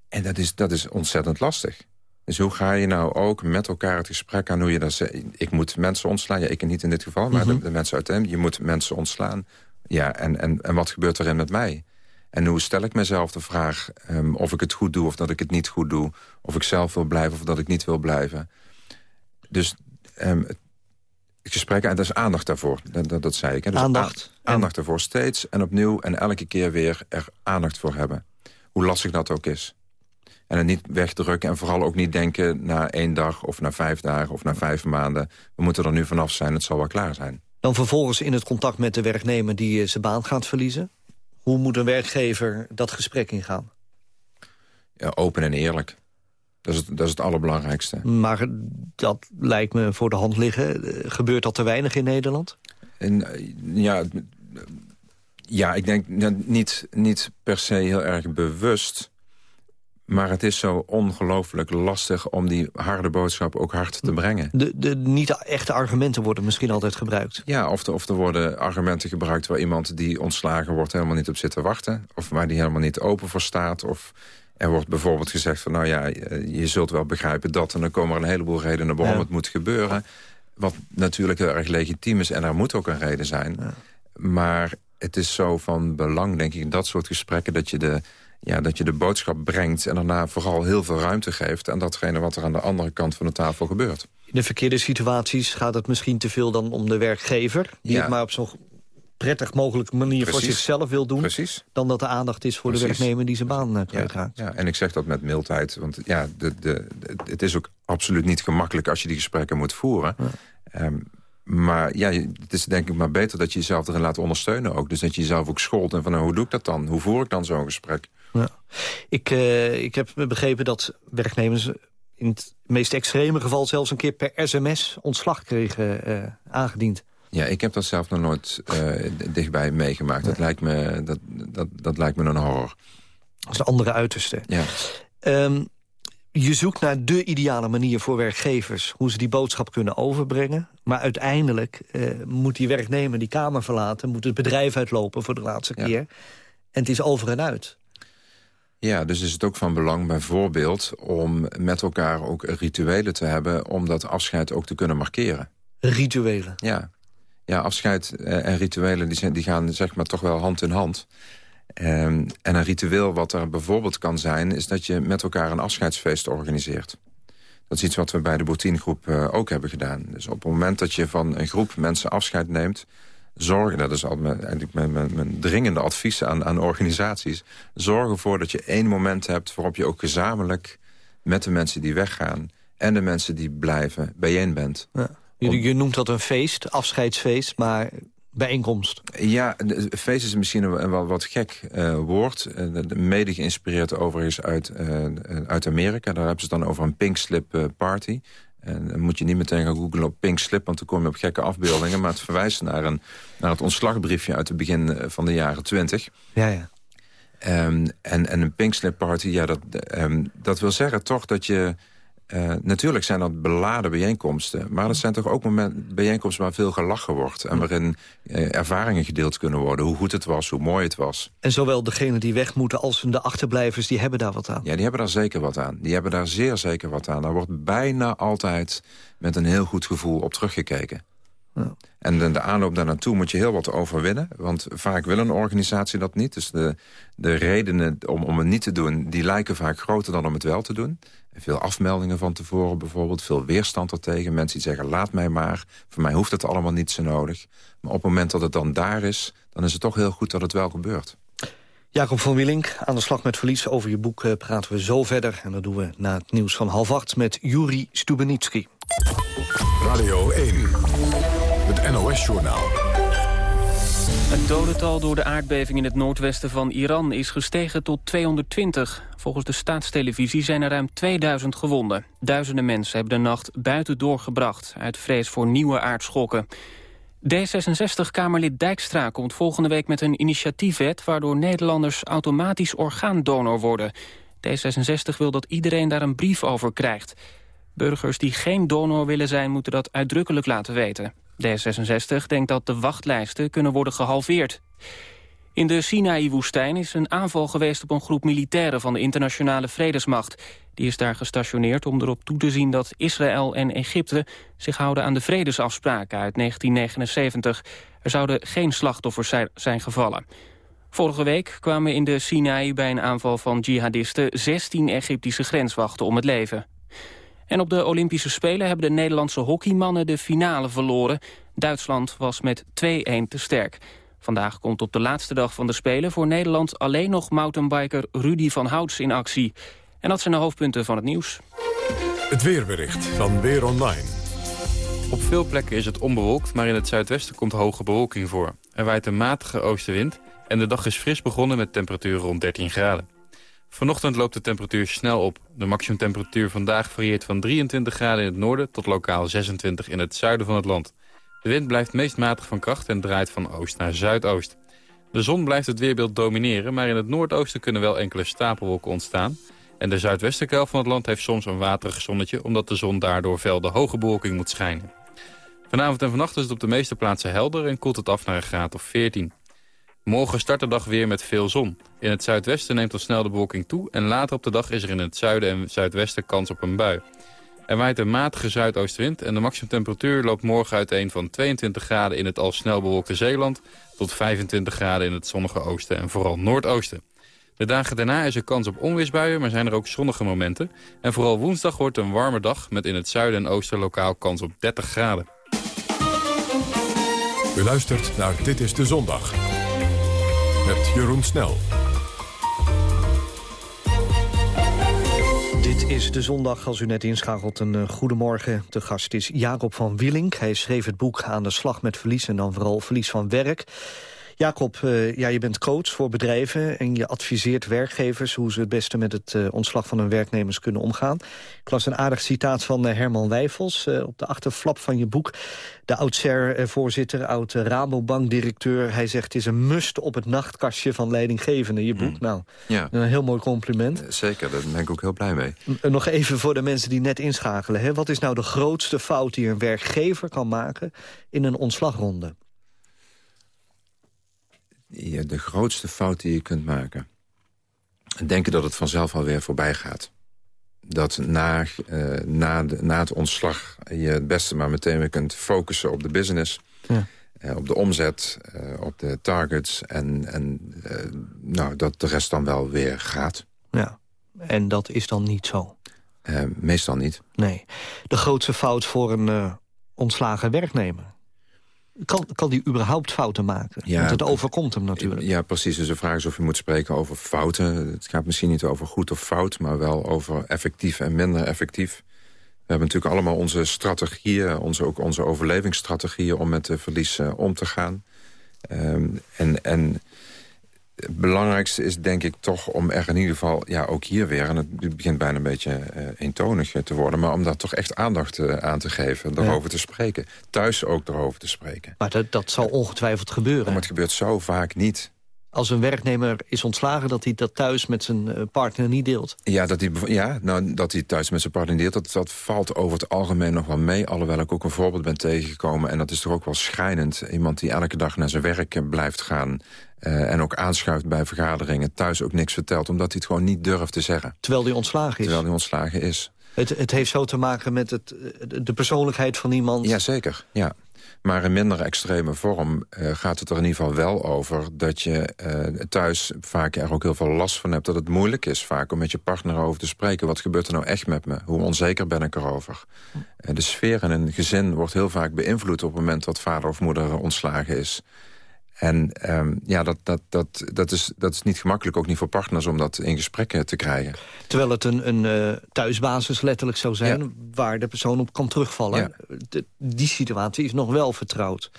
En dat is, dat is ontzettend lastig. Dus hoe ga je nou ook met elkaar het gesprek aan hoe je dat? Ik moet mensen ontslaan. Ja, ik niet in dit geval, maar de, de mensen uit hem. Je moet mensen ontslaan. Ja, en, en, en wat gebeurt erin met mij? En hoe stel ik mezelf de vraag ehm, of ik het goed doe of dat ik het niet goed doe? Of ik zelf wil blijven of dat ik niet wil blijven? Dus ehm, het gesprek, en dat is aandacht daarvoor, dat, dat, dat zei ik. Hè. Dus Aandacht. aandacht daarvoor, steeds en opnieuw en elke keer weer er aandacht voor hebben. Hoe lastig dat ook is. En het niet wegdrukken en vooral ook niet denken na één dag of na vijf dagen of na vijf maanden. We moeten er nu vanaf zijn, het zal wel klaar zijn. Dan vervolgens in het contact met de werknemer die eh, zijn baan gaat verliezen. Hoe moet een werkgever dat gesprek ingaan? Ja, open en eerlijk. Dat is, het, dat is het allerbelangrijkste. Maar dat lijkt me voor de hand liggen. Gebeurt dat te weinig in Nederland? En eh, ja, ja, ik denk niet, niet per se heel erg bewust. Maar het is zo ongelooflijk lastig om die harde boodschap ook hard te brengen. De, de niet-echte argumenten worden misschien altijd gebruikt. Ja, of, of er worden argumenten gebruikt waar iemand die ontslagen wordt helemaal niet op zit te wachten. Of waar die helemaal niet open voor staat. Of er wordt bijvoorbeeld gezegd van nou ja, je zult wel begrijpen dat. En dan komen er een heleboel redenen waarom het moet gebeuren. Wat natuurlijk heel erg legitiem is en er moet ook een reden zijn. Maar het is zo van belang, denk ik, in dat soort gesprekken... dat je de ja, dat je de boodschap brengt en daarna vooral heel veel ruimte geeft... aan datgene wat er aan de andere kant van de tafel gebeurt. In de verkeerde situaties gaat het misschien te veel dan om de werkgever... die het maar op zo'n prettig mogelijke manier voor zichzelf wil doen... Precies. dan dat de aandacht is voor de werknemer die zijn baan uh, kwijtraakt. Ja, ja, en ik zeg dat met mildheid, want ja, de, de, het is ook absoluut niet gemakkelijk... als je die gesprekken moet voeren... Ehm, maar ja, het is denk ik maar beter dat je jezelf erin laat ondersteunen ook. Dus dat je jezelf ook scholt en van nou, hoe doe ik dat dan? Hoe voer ik dan zo'n gesprek? Ja. Ik, uh, ik heb begrepen dat werknemers in het meest extreme geval... zelfs een keer per sms ontslag kregen uh, aangediend. Ja, ik heb dat zelf nog nooit uh, dichtbij meegemaakt. Dat, lijkt me, dat, dat, dat lijkt me een horror. Is de andere uiterste. Ja. Um, je zoekt naar de ideale manier voor werkgevers... hoe ze die boodschap kunnen overbrengen. Maar uiteindelijk uh, moet die werknemer die kamer verlaten... moet het bedrijf uitlopen voor de laatste keer. En het is over en uit. Ja, dus is het ook van belang bijvoorbeeld om met elkaar ook rituelen te hebben... om dat afscheid ook te kunnen markeren. Rituelen? Ja, ja afscheid eh, en rituelen die, zijn, die gaan zeg maar toch wel hand in hand... Um, en een ritueel wat er bijvoorbeeld kan zijn... is dat je met elkaar een afscheidsfeest organiseert. Dat is iets wat we bij de Boutinegroep uh, ook hebben gedaan. Dus op het moment dat je van een groep mensen afscheid neemt... zorgen, dat is eigenlijk mijn, mijn, mijn, dringende advies aan, aan organisaties... zorg ervoor dat je één moment hebt waarop je ook gezamenlijk... met de mensen die weggaan en de mensen die blijven bijeen bent. Ja. Je, je noemt dat een feest, afscheidsfeest, maar bijeenkomst. Ja, feest is misschien een wel wat gek uh, woord. Uh, mede geïnspireerd overigens uit, uh, uit Amerika. Daar hebben ze het dan over een pink slip party. En dan moet je niet meteen gaan googlen op pink slip... want dan kom je op gekke afbeeldingen. Maar het verwijst naar, een, naar het ontslagbriefje uit het begin van de jaren twintig. Ja, ja. Um, en, en een pink slip party, ja, dat, um, dat wil zeggen toch dat je uh, natuurlijk zijn dat beladen bijeenkomsten. Maar dat zijn toch ook moment, bijeenkomsten waar veel gelachen wordt. En waarin uh, ervaringen gedeeld kunnen worden. Hoe goed het was, hoe mooi het was. En zowel degenen die weg moeten als de achterblijvers... die hebben daar wat aan? Ja, die hebben daar zeker wat aan. Die hebben daar zeer zeker wat aan. Daar wordt bijna altijd met een heel goed gevoel op teruggekeken. Ja. En de, de aanloop daar naartoe moet je heel wat overwinnen. Want vaak wil een organisatie dat niet. Dus de, de redenen om, om het niet te doen... die lijken vaak groter dan om het wel te doen. Veel afmeldingen van tevoren bijvoorbeeld. Veel weerstand ertegen. Mensen die zeggen, laat mij maar. Voor mij hoeft het allemaal niet zo nodig. Maar op het moment dat het dan daar is... dan is het toch heel goed dat het wel gebeurt. Jacob van Willink, aan de slag met verlies. Over je boek eh, praten we zo verder. En dat doen we na het nieuws van half acht met Juri Stubenitski. Radio 1, het NOS-journaal. Het dodental door de aardbeving in het noordwesten van Iran is gestegen tot 220. Volgens de staatstelevisie zijn er ruim 2000 gewonden. Duizenden mensen hebben de nacht buiten doorgebracht... uit vrees voor nieuwe aardschokken. D66-Kamerlid Dijkstra komt volgende week met een initiatiefwet... waardoor Nederlanders automatisch orgaandonor worden. D66 wil dat iedereen daar een brief over krijgt. Burgers die geen donor willen zijn, moeten dat uitdrukkelijk laten weten. D66 denkt dat de wachtlijsten kunnen worden gehalveerd. In de Sinaï-woestijn is een aanval geweest op een groep militairen van de internationale vredesmacht. Die is daar gestationeerd om erop toe te zien dat Israël en Egypte zich houden aan de vredesafspraken uit 1979. Er zouden geen slachtoffers zijn gevallen. Vorige week kwamen in de Sinaï bij een aanval van jihadisten 16 Egyptische grenswachten om het leven. En op de Olympische Spelen hebben de Nederlandse hockeymannen de finale verloren. Duitsland was met 2-1 te sterk. Vandaag komt op de laatste dag van de Spelen voor Nederland alleen nog mountainbiker Rudy van Houts in actie. En dat zijn de hoofdpunten van het nieuws. Het weerbericht van Weer Online. Op veel plekken is het onbewolkt, maar in het zuidwesten komt hoge bewolking voor. Er waait een matige oostenwind en de dag is fris begonnen met temperaturen rond 13 graden. Vanochtend loopt de temperatuur snel op. De maximumtemperatuur vandaag varieert van 23 graden in het noorden... tot lokaal 26 in het zuiden van het land. De wind blijft meest matig van kracht en draait van oost naar zuidoost. De zon blijft het weerbeeld domineren, maar in het noordoosten kunnen wel enkele stapelwolken ontstaan. En de zuidwestelijke helft van het land heeft soms een waterig zonnetje... omdat de zon daardoor fel de hoge bewolking moet schijnen. Vanavond en vannacht is het op de meeste plaatsen helder... en koelt het af naar een graad of 14. Morgen start de dag weer met veel zon. In het zuidwesten neemt al snel de bewolking toe... en later op de dag is er in het zuiden en zuidwesten kans op een bui. Er waait een matige zuidoostenwind en de maximumtemperatuur loopt morgen uiteen van 22 graden in het al snel bewolkte Zeeland tot 25 graden in het zonnige oosten en vooral noordoosten. De dagen daarna is er kans op onweersbuien, maar zijn er ook zonnige momenten. En vooral woensdag wordt een warme dag met in het zuiden en oosten lokaal kans op 30 graden. U luistert naar Dit is de Zondag. Met Jeroen Snel. Dit is de zondag, als u net inschakelt, een uh, goedemorgen. De gast is Jacob van Willink. Hij schreef het boek Aan de slag met verlies en dan vooral verlies van werk. Jacob, uh, ja, je bent coach voor bedrijven en je adviseert werkgevers... hoe ze het beste met het uh, ontslag van hun werknemers kunnen omgaan. Ik las een aardig citaat van uh, Herman Wijfels op de achterflap van je boek. De oud-SER-voorzitter, oud-Rabobank-directeur. Hij zegt het is een must op het nachtkastje van leidinggevende, je boek. Mm. Nou, ja. een heel mooi compliment. Zeker, daar ben ik ook heel blij mee. Nog even voor de mensen die net inschakelen. Hè. Wat is nou de grootste fout die een werkgever kan maken in een ontslagronde? Ja, de grootste fout die je kunt maken. Denken dat het vanzelf alweer voorbij gaat. Dat na, uh, na, de, na het ontslag je het beste maar meteen weer kunt focussen op de business. Ja. Uh, op de omzet, uh, op de targets. En, en nou, dat de rest dan wel weer gaat. Ja, en dat is dan niet zo? meestal niet. Nee. De grootste fout voor een ontslagen werknemer? Kan, kan die überhaupt fouten maken? Ja, Want het overkomt hem natuurlijk. Ja, precies. Dus de vraag is of je moet spreken over fouten. Het gaat misschien niet over goed of fout... maar wel over effectief en minder effectief. We hebben natuurlijk allemaal onze strategieën... Onze, ook onze overlevingsstrategieën om met de verlies uh, om te gaan. Um, en... en het belangrijkste is denk ik toch om er in ieder geval... ja, ook hier weer, en het begint bijna een beetje uh, eentonig te worden... maar om daar toch echt aandacht uh, aan te geven, daarover te spreken. Thuis ook erover te spreken. Maar dat, dat zal ongetwijfeld gebeuren. Maar het gebeurt zo vaak niet als een werknemer is ontslagen... dat hij dat thuis met zijn eh, partner niet deelt? Ja, dat hij, ja nou, dat hij thuis met zijn partner niet deelt... Dat, dat valt over het algemeen nog wel mee. Alhoewel ik ook een voorbeeld ben tegengekomen. En dat is toch ook wel schrijnend. Iemand die elke dag naar zijn werk blijft gaan... Uh, en ook aanschuift bij vergaderingen. Thuis ook niks vertelt, omdat hij het gewoon niet durft te zeggen. Terwijl hij ontslagen is? Terwijl hij ontslagen is. Het, het heeft zo te maken met het, de persoonlijkheid van iemand? Jazeker, ja. Maar in minder extreme vorm uh, gaat het er in ieder geval wel over... dat je uh, thuis vaak er ook heel veel last van hebt. Dat het moeilijk is vaak om met je partner over te spreken. Wat gebeurt er nou echt met me? Hoe onzeker ben ik erover? Uh, de sfeer in een gezin wordt heel vaak beïnvloed... op het moment dat vader of moeder ontslagen is. En um, ja, dat, dat, dat, dat, is, dat is niet gemakkelijk, ook niet voor partners... om dat in gesprekken te krijgen. Terwijl het een, een uh, thuisbasis letterlijk zou zijn... waar de persoon op kan terugvallen. Ja. De, die situatie is nog wel vertrouwd.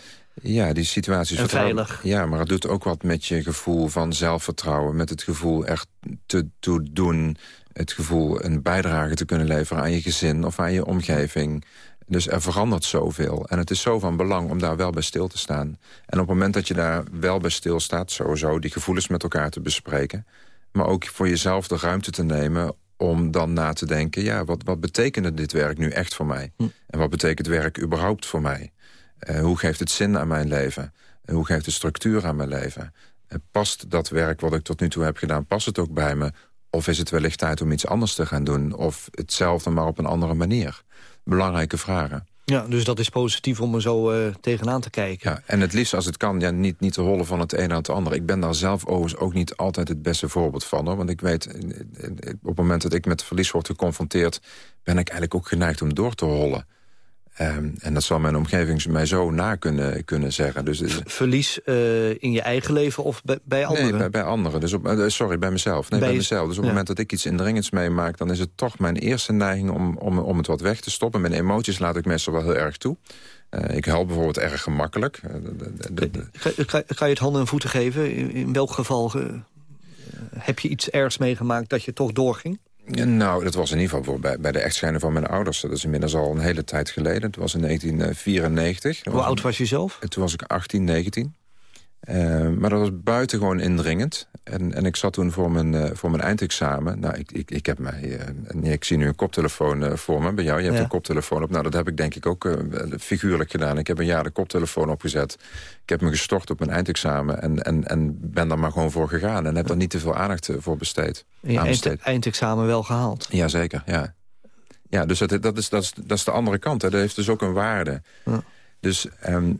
Ja, die situatie is en veilig. Ja, maar het doet ook wat met je gevoel van zelfvertrouwen. Met het gevoel echt te, te doen. Het gevoel een bijdrage te kunnen leveren aan je gezin of aan je omgeving. Dus er verandert zoveel. En het is zo van belang om daar wel bij stil te staan. En op het moment dat je daar wel bij stilstaat... sowieso die gevoelens met elkaar te bespreken... maar ook voor jezelf de ruimte te nemen om dan na te denken... ja, wat, wat betekent dit werk nu echt voor mij? Hm. En wat betekent werk überhaupt voor mij? Uh, hoe geeft het zin aan mijn leven? En hoe geeft het structuur aan mijn leven? En past dat werk wat ik tot nu toe heb gedaan, past het ook bij me? Of is het wellicht tijd om iets anders te gaan doen? Of hetzelfde, maar op een andere manier? Belangrijke vragen. Ja, dus dat is positief om er zo uh, tegenaan te kijken. Ja, en het liefst als het kan, ja, niet, niet te hollen van het een naar het ander. Ik ben daar zelf overigens ook niet altijd het beste voorbeeld van. Hoor. Want ik weet, eh, eh, op het moment dat ik met verlies word geconfronteerd... ben ik eigenlijk ook geneigd om door te hollen. Um, en dat zal mijn omgeving mij zo na kunnen, kunnen zeggen. Dus, Verlies uh, in je eigen leven of bij, bij anderen? Nee, bij, bij anderen. Dus op, uh, sorry, bij mezelf. Nee, bij, bij mezelf. Dus op het moment dat ik iets indringends meemaak... dan is het toch mijn eerste neiging om, om, om het wat weg te stoppen. Mijn emoties laat ik meestal wel heel erg toe. Uh, ik help bijvoorbeeld erg gemakkelijk. Kan je het handen en voeten geven? In, in welk geval heb je iets ergs meegemaakt dat je toch doorging? Nou, dat was in ieder geval bij, bij de echtscheiding van mijn ouders. Dat is inmiddels al een hele tijd geleden. Het was in 1994. Hoe oud was je zelf? Toen was ik 18, 19. Uh, maar dat was buitengewoon indringend. En, en ik zat toen voor mijn, eh, voor mijn eindexamen. Nou, ik, ik, ik heb mij... eh, en ik zie nu een koptelefoon eh, voor me bij jou. Je hebt Ja. een koptelefoon op. Nou, dat heb ik denk ik ook eh, figuurlijk gedaan. Ik heb een jaar de koptelefoon opgezet. Ik heb me gestort op mijn eindexamen. En, en, en ben daar maar gewoon voor gegaan. En heb daar niet te veel aandacht eh, voor besteed. En je eind, eindexamen wel gehaald. Jazeker, ja. Ja, dus dat, dat, is, dat, is, dat is de andere kant. Hè. Dat heeft dus ook een waarde. Ja. Dus ehm,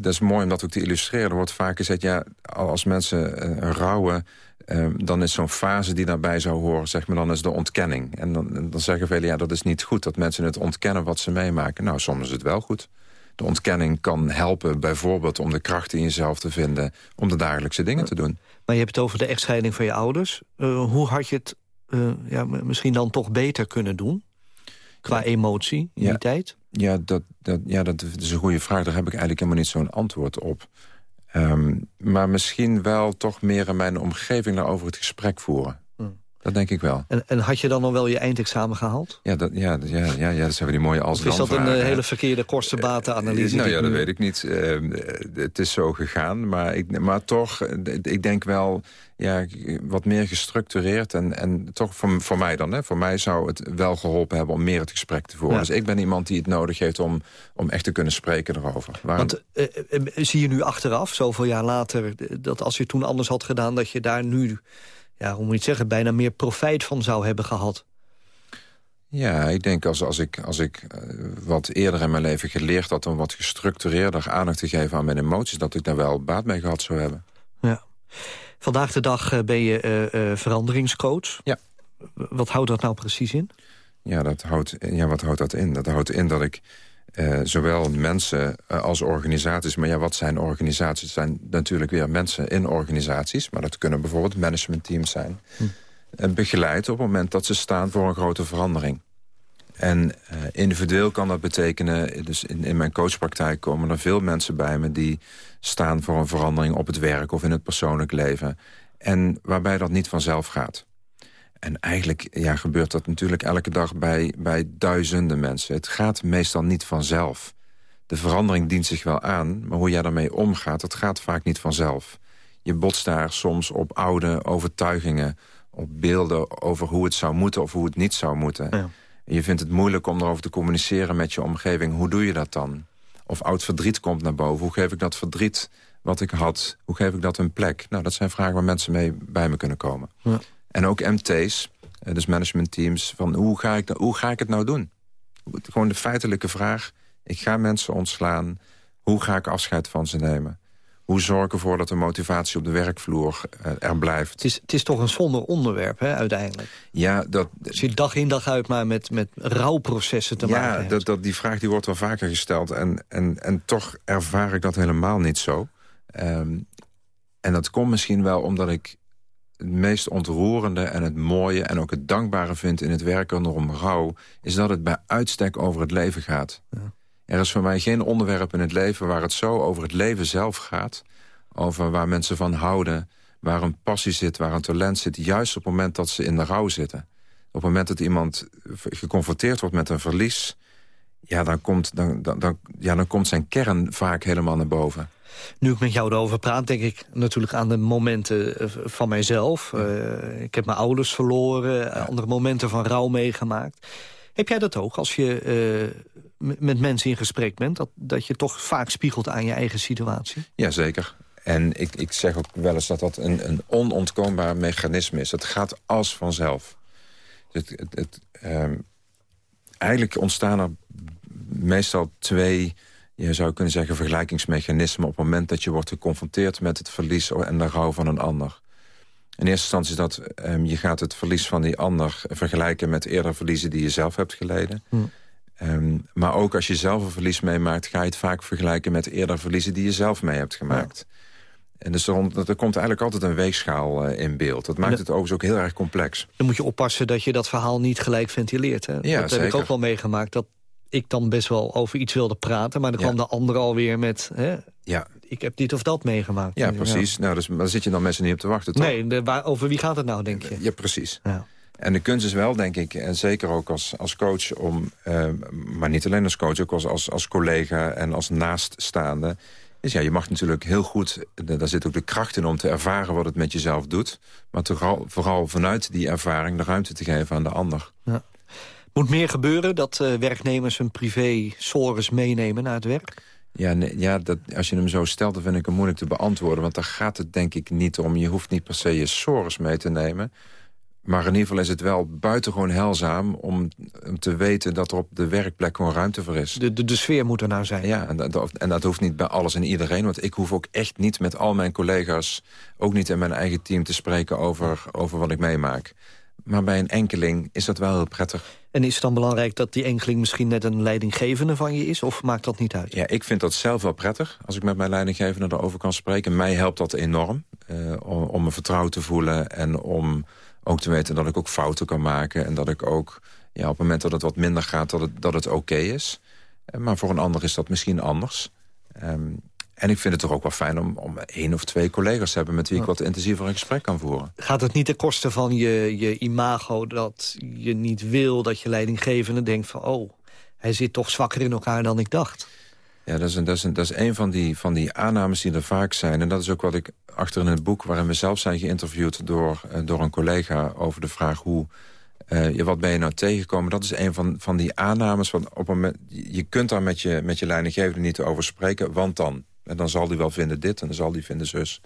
dat is mooi om dat ook te illustreren. Er wordt vaak gezegd, ja, als mensen eh, rouwen... ehm, dan is zo'n fase die daarbij zou horen, zeg maar, dan is de ontkenning. En dan, dan zeggen velen, ja, dat is niet goed dat mensen het ontkennen wat ze meemaken. Nou, soms is het wel goed. De ontkenning kan helpen bijvoorbeeld om de kracht in jezelf te vinden... om de dagelijkse dingen te doen. Maar je hebt het over de echtscheiding van je ouders. Eh, hoe had je het eh, ja, misschien dan toch beter kunnen doen? Qua emotie in Ja. die tijd? Ja dat, dat, ja, dat is een goede vraag. Daar heb ik eigenlijk helemaal niet zo'n antwoord op. Ehm, maar misschien wel toch meer in mijn omgeving daarover het gesprek voeren. Dat denk ik wel. En, en had je dan nog wel je eindexamen gehaald? Ja, dat, ja, ja, ja, ja dat zijn we die mooie als is dat een eh, hele verkeerde kostenbatenanalyse? Nou die ja, ik dat nu- weet ik niet. Eh, het is zo gegaan. Maar, ik, maar toch, eh, ik denk wel ja, wat meer gestructureerd. En, en toch voor, voor mij dan. Hè, voor mij zou het wel geholpen hebben om meer het gesprek te voeren. Ja. Dus ik ben iemand die het nodig heeft om, om echt te kunnen spreken erover. Waarom- Want eh, eh, eh, zie je nu achteraf, zoveel jaar later... eh, dat als je toen anders had gedaan... dat je daar nu, ja, hoe moet je het zeggen... bijna meer profijt van zou hebben gehad? Ja, ik denk als, als ik, als ik eh, wat eerder in mijn leven geleerd had... om wat gestructureerder aandacht te geven aan mijn emoties... dat ik daar wel baat mee gehad zou hebben. Ja. Vandaag de dag eh, ben je eh, veranderingscoach. Ja. Wat houdt dat nou precies in? Ja, dat houdt, ja, wat houdt dat in? Dat houdt in dat ik eh, zowel mensen eh, als organisaties... maar ja, wat zijn organisaties? Het zijn natuurlijk weer mensen in organisaties... maar dat kunnen bijvoorbeeld managementteams zijn... eh, begeleid op het moment dat ze staan voor een grote verandering. En eh, individueel kan dat betekenen... dus in, in mijn coachpraktijk komen er veel mensen bij me... die staan voor een verandering op het werk of in het persoonlijk leven... en waarbij dat niet vanzelf gaat. En eigenlijk ja, gebeurt dat natuurlijk elke dag bij, bij duizenden mensen. Het gaat meestal niet vanzelf. De verandering dient zich wel aan, maar hoe jij daarmee omgaat... dat gaat vaak niet vanzelf. Je botst daar soms op oude overtuigingen... op beelden over hoe het zou moeten of hoe het niet zou moeten. Ja. En je vindt het moeilijk om erover te communiceren met je omgeving. Hoe doe je dat dan? Of oud verdriet komt naar boven. Hoe geef ik dat verdriet wat ik had, hoe geef ik dat een plek? Nou, dat zijn vragen waar mensen mee bij me kunnen komen. Ja. En ook MT's, eh, dus managementteams, van hoe ga, ik, dat- hoe ga ik het nou doen? Gewoon de feitelijke vraag, ik ga mensen ontslaan. Hoe ga ik afscheid van ze nemen? Hoe zorg ik ervoor dat de motivatie op de werkvloer eh, er blijft? Het is, het is toch een zonder onderwerp, hè, uiteindelijk. Ja, dat, Als je dag in dag uit maar met, met rouwprocessen te maken ja dat, dat, die vraag die wordt wel vaker gesteld. En, en, en toch ervaar ik dat helemaal niet zo. Ehm, en dat komt misschien wel omdat ik het meest ontroerende en het mooie... en ook het dankbare vind in het werken rondom rouw... is dat het bij uitstek over het leven gaat. Er is voor mij geen onderwerp in het leven waar het zo over het leven zelf gaat. Over waar mensen van houden, waar een passie zit, waar een talent zit. Juist op het moment dat ze in de rouw zitten. Op het moment dat iemand geconfronteerd wordt met een verlies... ja, dan komt, dan, dan, dan, ja, dan komt zijn kern vaak helemaal naar boven. Nu ik met jou erover praat, denk ik natuurlijk aan de momenten eh, van mijzelf. Eh, ik heb mijn ouders verloren, eh, andere momenten van rouw meegemaakt. Heb jij dat ook als je met mensen in gesprek bent? Dat, dat je toch vaak spiegelt aan je eigen situatie? Jazeker. En ik, ik zeg ook wel eens dat dat een, een onontkoombaar mechanisme is. Het gaat als vanzelf. Het, het, het, ehm, eigenlijk ontstaan er meestal twee, je zou kunnen zeggen, vergelijkingsmechanismen... op het moment dat je wordt geconfronteerd met het verlies en de rouw van een ander. In eerste instantie is dat ehm, je gaat het verlies van die ander vergelijken... met eerder verliezen die je zelf hebt geleden. Hm. Ehm, maar ook als je zelf een verlies meemaakt... ga je het vaak vergelijken met eerder verliezen die je zelf mee hebt gemaakt. En dus er, er komt eigenlijk altijd een weegschaal eh, in beeld. Dat maakt het overigens ook heel erg complex. Dan moet je oppassen dat je dat verhaal niet gelijk ventileert. Hè? Ja, dat heb ik ook wel meegemaakt. Dat ik dan best wel over iets wilde praten... maar dan kwam de ander alweer met... Hè, Ja, ik heb dit of dat meegemaakt. ja precies. Nou, dus, maar zit je dan mensen niet op te wachten, toch? Nee, de, waar, over wie gaat het nou, denk je? Ja, precies. En de kunst is wel, denk ik, en zeker ook als, als coach... om, eh, maar niet alleen als coach, ook als, als, als collega en als naaststaande... Dus ja, je mag natuurlijk heel goed, daar zit ook de kracht in om te ervaren wat het met jezelf doet. Maar vooral, vooral vanuit die ervaring de ruimte te geven aan de ander. Ja. Moet meer gebeuren dat uh, werknemers een privé sores meenemen naar het werk? Ja, nee, ja dat, als je hem zo stelt, dan vind ik hem moeilijk te beantwoorden. Want daar gaat het denk ik niet om. Je hoeft niet per se je sores mee te nemen. Maar in ieder geval is het wel buitengewoon helzaam... om, om te weten dat er op de werkplek gewoon ruimte voor is. De, de, de sfeer moet er nou zijn. Ja, en dat, en dat hoeft niet bij alles en iedereen. Want ik hoef ook echt niet met al mijn collega's... ook niet in mijn eigen team te spreken over, over wat ik meemaak. Maar bij een enkeling is dat wel heel prettig. En is het dan belangrijk dat die enkeling misschien net een leidinggevende van je is? Of maakt dat niet uit? Ja, ik vind dat zelf wel prettig. Als ik met mijn leidinggevende erover kan spreken. Mij helpt dat enorm. Uh, om, om me vertrouwd te voelen en om ook te weten dat ik ook fouten kan maken. En dat ik ook ja, op het moment dat het wat minder gaat, dat het, dat het oké is. Eh, maar voor een ander is dat misschien anders. Um, en ik vind het toch ook wel fijn om, om één of twee collega's te hebben... met wie ik wat intensiever een gesprek kan voeren. Gaat het niet ten koste van je, je imago dat je niet wil... dat je leidinggevende denkt van... oh, hij zit toch zwakker in elkaar dan ik dacht? Ja, dat is een, dat is een, dat is een van, die, van die aannames die er vaak zijn. En dat is ook wat ik achter in het boek... waarin we zelf zijn geïnterviewd door, uh, door een collega... over de vraag hoe... Uh, wat ben je nou tegengekomen? Dat is een van, van die aannames. Van op een moment, je kunt daar met je, met je leidinggevende niet over spreken, want dan. En dan zal hij wel vinden dit en dan zal hij vinden zus.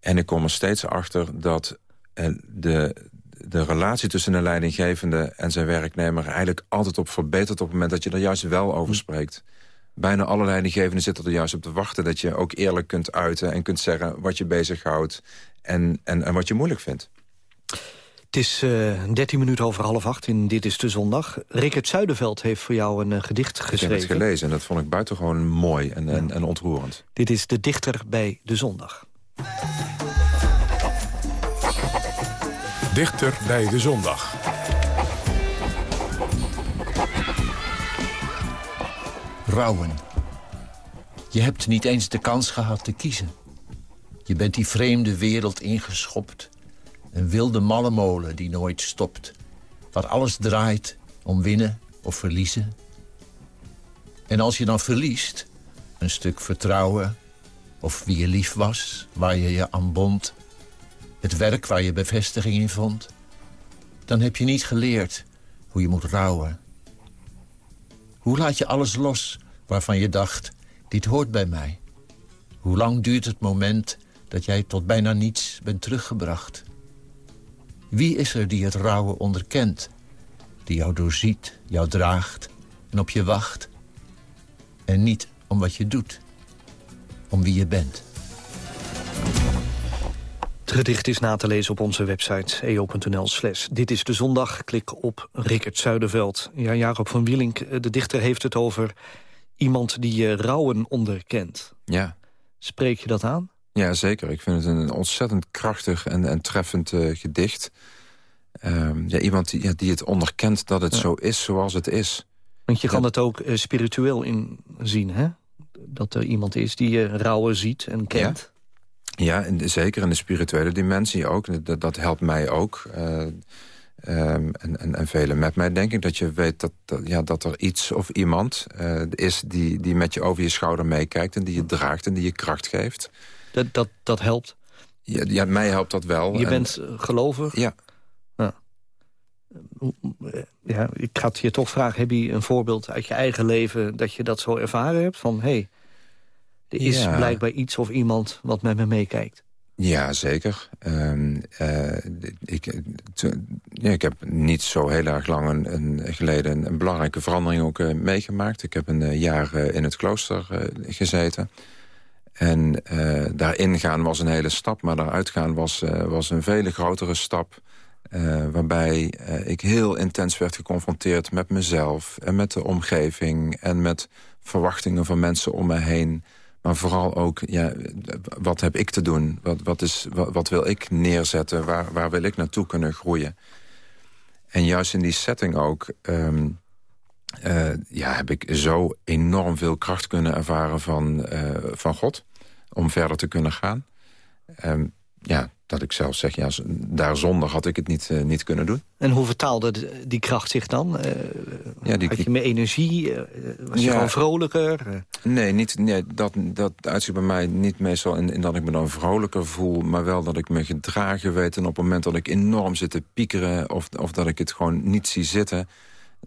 En ik kom er steeds achter dat uh, de, de relatie tussen een leidinggevende en zijn werknemer... eigenlijk altijd op verbetert op het moment dat je er juist wel over spreekt bijna alle leidinggevenden zitten er juist op te wachten... dat je ook eerlijk kunt uiten en kunt zeggen wat je bezighoudt... en, en, en wat je moeilijk vindt. Het is uh, eh, 13 minuten over half acht in Dit is de Zondag. Rickert Zuiderveld heeft voor jou een uh, gedicht geschreven. Ik heb het gelezen en dat vond ik buitengewoon mooi en, en, en ontroerend. Dit is de dichter bij de zondag. Dichter bij de zondag. rouwen. Je hebt niet eens de kans gehad te kiezen. Je bent die vreemde wereld ingeschopt. Een wilde mallemolen die nooit stopt. Waar alles draait om winnen of verliezen. En als je dan verliest, een stuk vertrouwen... of wie je lief was, waar je je aan bond... het werk waar je bevestiging in vond... dan heb je niet geleerd hoe je moet rouwen. Hoe laat je alles los waarvan je dacht, dit hoort bij mij? Hoe lang duurt het moment dat jij tot bijna niets bent teruggebracht? Wie is er die het rouwen onderkent? Die jou doorziet, jou draagt en op je wacht? En niet om wat je doet, om wie je bent. Het gedicht is na te lezen op onze website eo.nl slash. Dit is de zondag. Klik op Rickert Zuiderveld. Ja, Jacob van Wielink, eh, de dichter heeft het over iemand die je rouwen onderkent. Ja. Spreek je dat aan? Ja, zeker. Ik vind het een ontzettend krachtig en, en treffend uh, gedicht. Um, ja, iemand die, ja, die het onderkent dat het zo is zoals het is. Want je kan het ook uh, spiritueel inzien, hè? Dat er iemand is die je rouwen ziet en kent. Ja, ja zeker in de spirituele dimensie ook. Dat, dat helpt mij ook. Uh, Um, en, en, en velen met mij, denk ik, dat je weet dat, dat, ja, dat er iets of iemand uh, is die, die met je over je schouder meekijkt... en die je draagt en die je kracht geeft. Dat, dat, dat helpt? Ja, ja mij helpt dat wel. Je bent eh, gelovig? Ja. ja. Ja, ik ga het je toch vragen, heb je een voorbeeld uit je eigen leven... dat je dat zo ervaren hebt? Van, hé, hey, er is blijkbaar iets of iemand wat met me meekijkt. Ja, zeker. Uh, uh, ik, ja, ik heb niet zo heel erg lang een, een geleden een, belangrijke verandering ook uh, meegemaakt. Ik heb een uh, jaar in het klooster gezeten. En daarin gaan was een hele stap, maar daaruit gaan was, was een vele grotere stap. waarbij ik heel intens werd geconfronteerd met mezelf en met de omgeving... en met verwachtingen van mensen om me heen... Maar vooral ook, ja, wat heb ik te doen? Wat, wat, is, wat, wil ik neerzetten? Waar, waar wil ik naartoe kunnen groeien? En juist in die setting ook... Um, uh, ja, heb ik zo enorm veel kracht kunnen ervaren van, uh, van God. Om verder te kunnen gaan. Um, ja, dat ik zelf zeg, ja, daar zonder had ik het niet, uh, niet kunnen doen. En hoe vertaalde die kracht zich dan? Ja, die- Had je meer energie? eh, was je Ja. gewoon vrolijker? Eh, Nee, niet, nee dat, dat uitziet bij mij niet meestal in, in dat ik me dan vrolijker voel... maar wel dat ik me gedragen weet. En op het moment dat ik enorm zit te piekeren... of, of dat ik het gewoon niet zie zitten...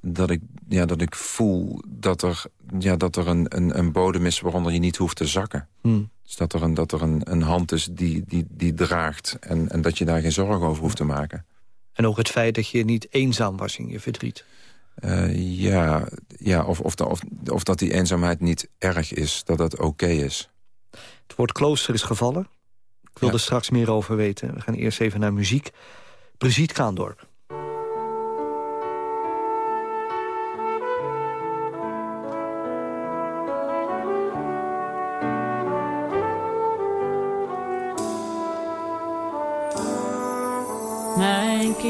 dat ik, ja, dat ik voel dat er, ja, dat er een, een, een bodem is waaronder je niet hoeft te zakken. Hmm. Dus dat er een, dat er een, een hand is die, die, die draagt... En, en dat je daar geen zorgen over hoeft te maken. En ook het feit dat je niet eenzaam was in je verdriet. Eh, ja, ja of, of, of, of dat die eenzaamheid niet erg is, dat dat oké is. Het woord klooster is gevallen. Ik wil Ja. er straks meer over weten. We gaan eerst even naar muziek. Brigitte Kaandorp.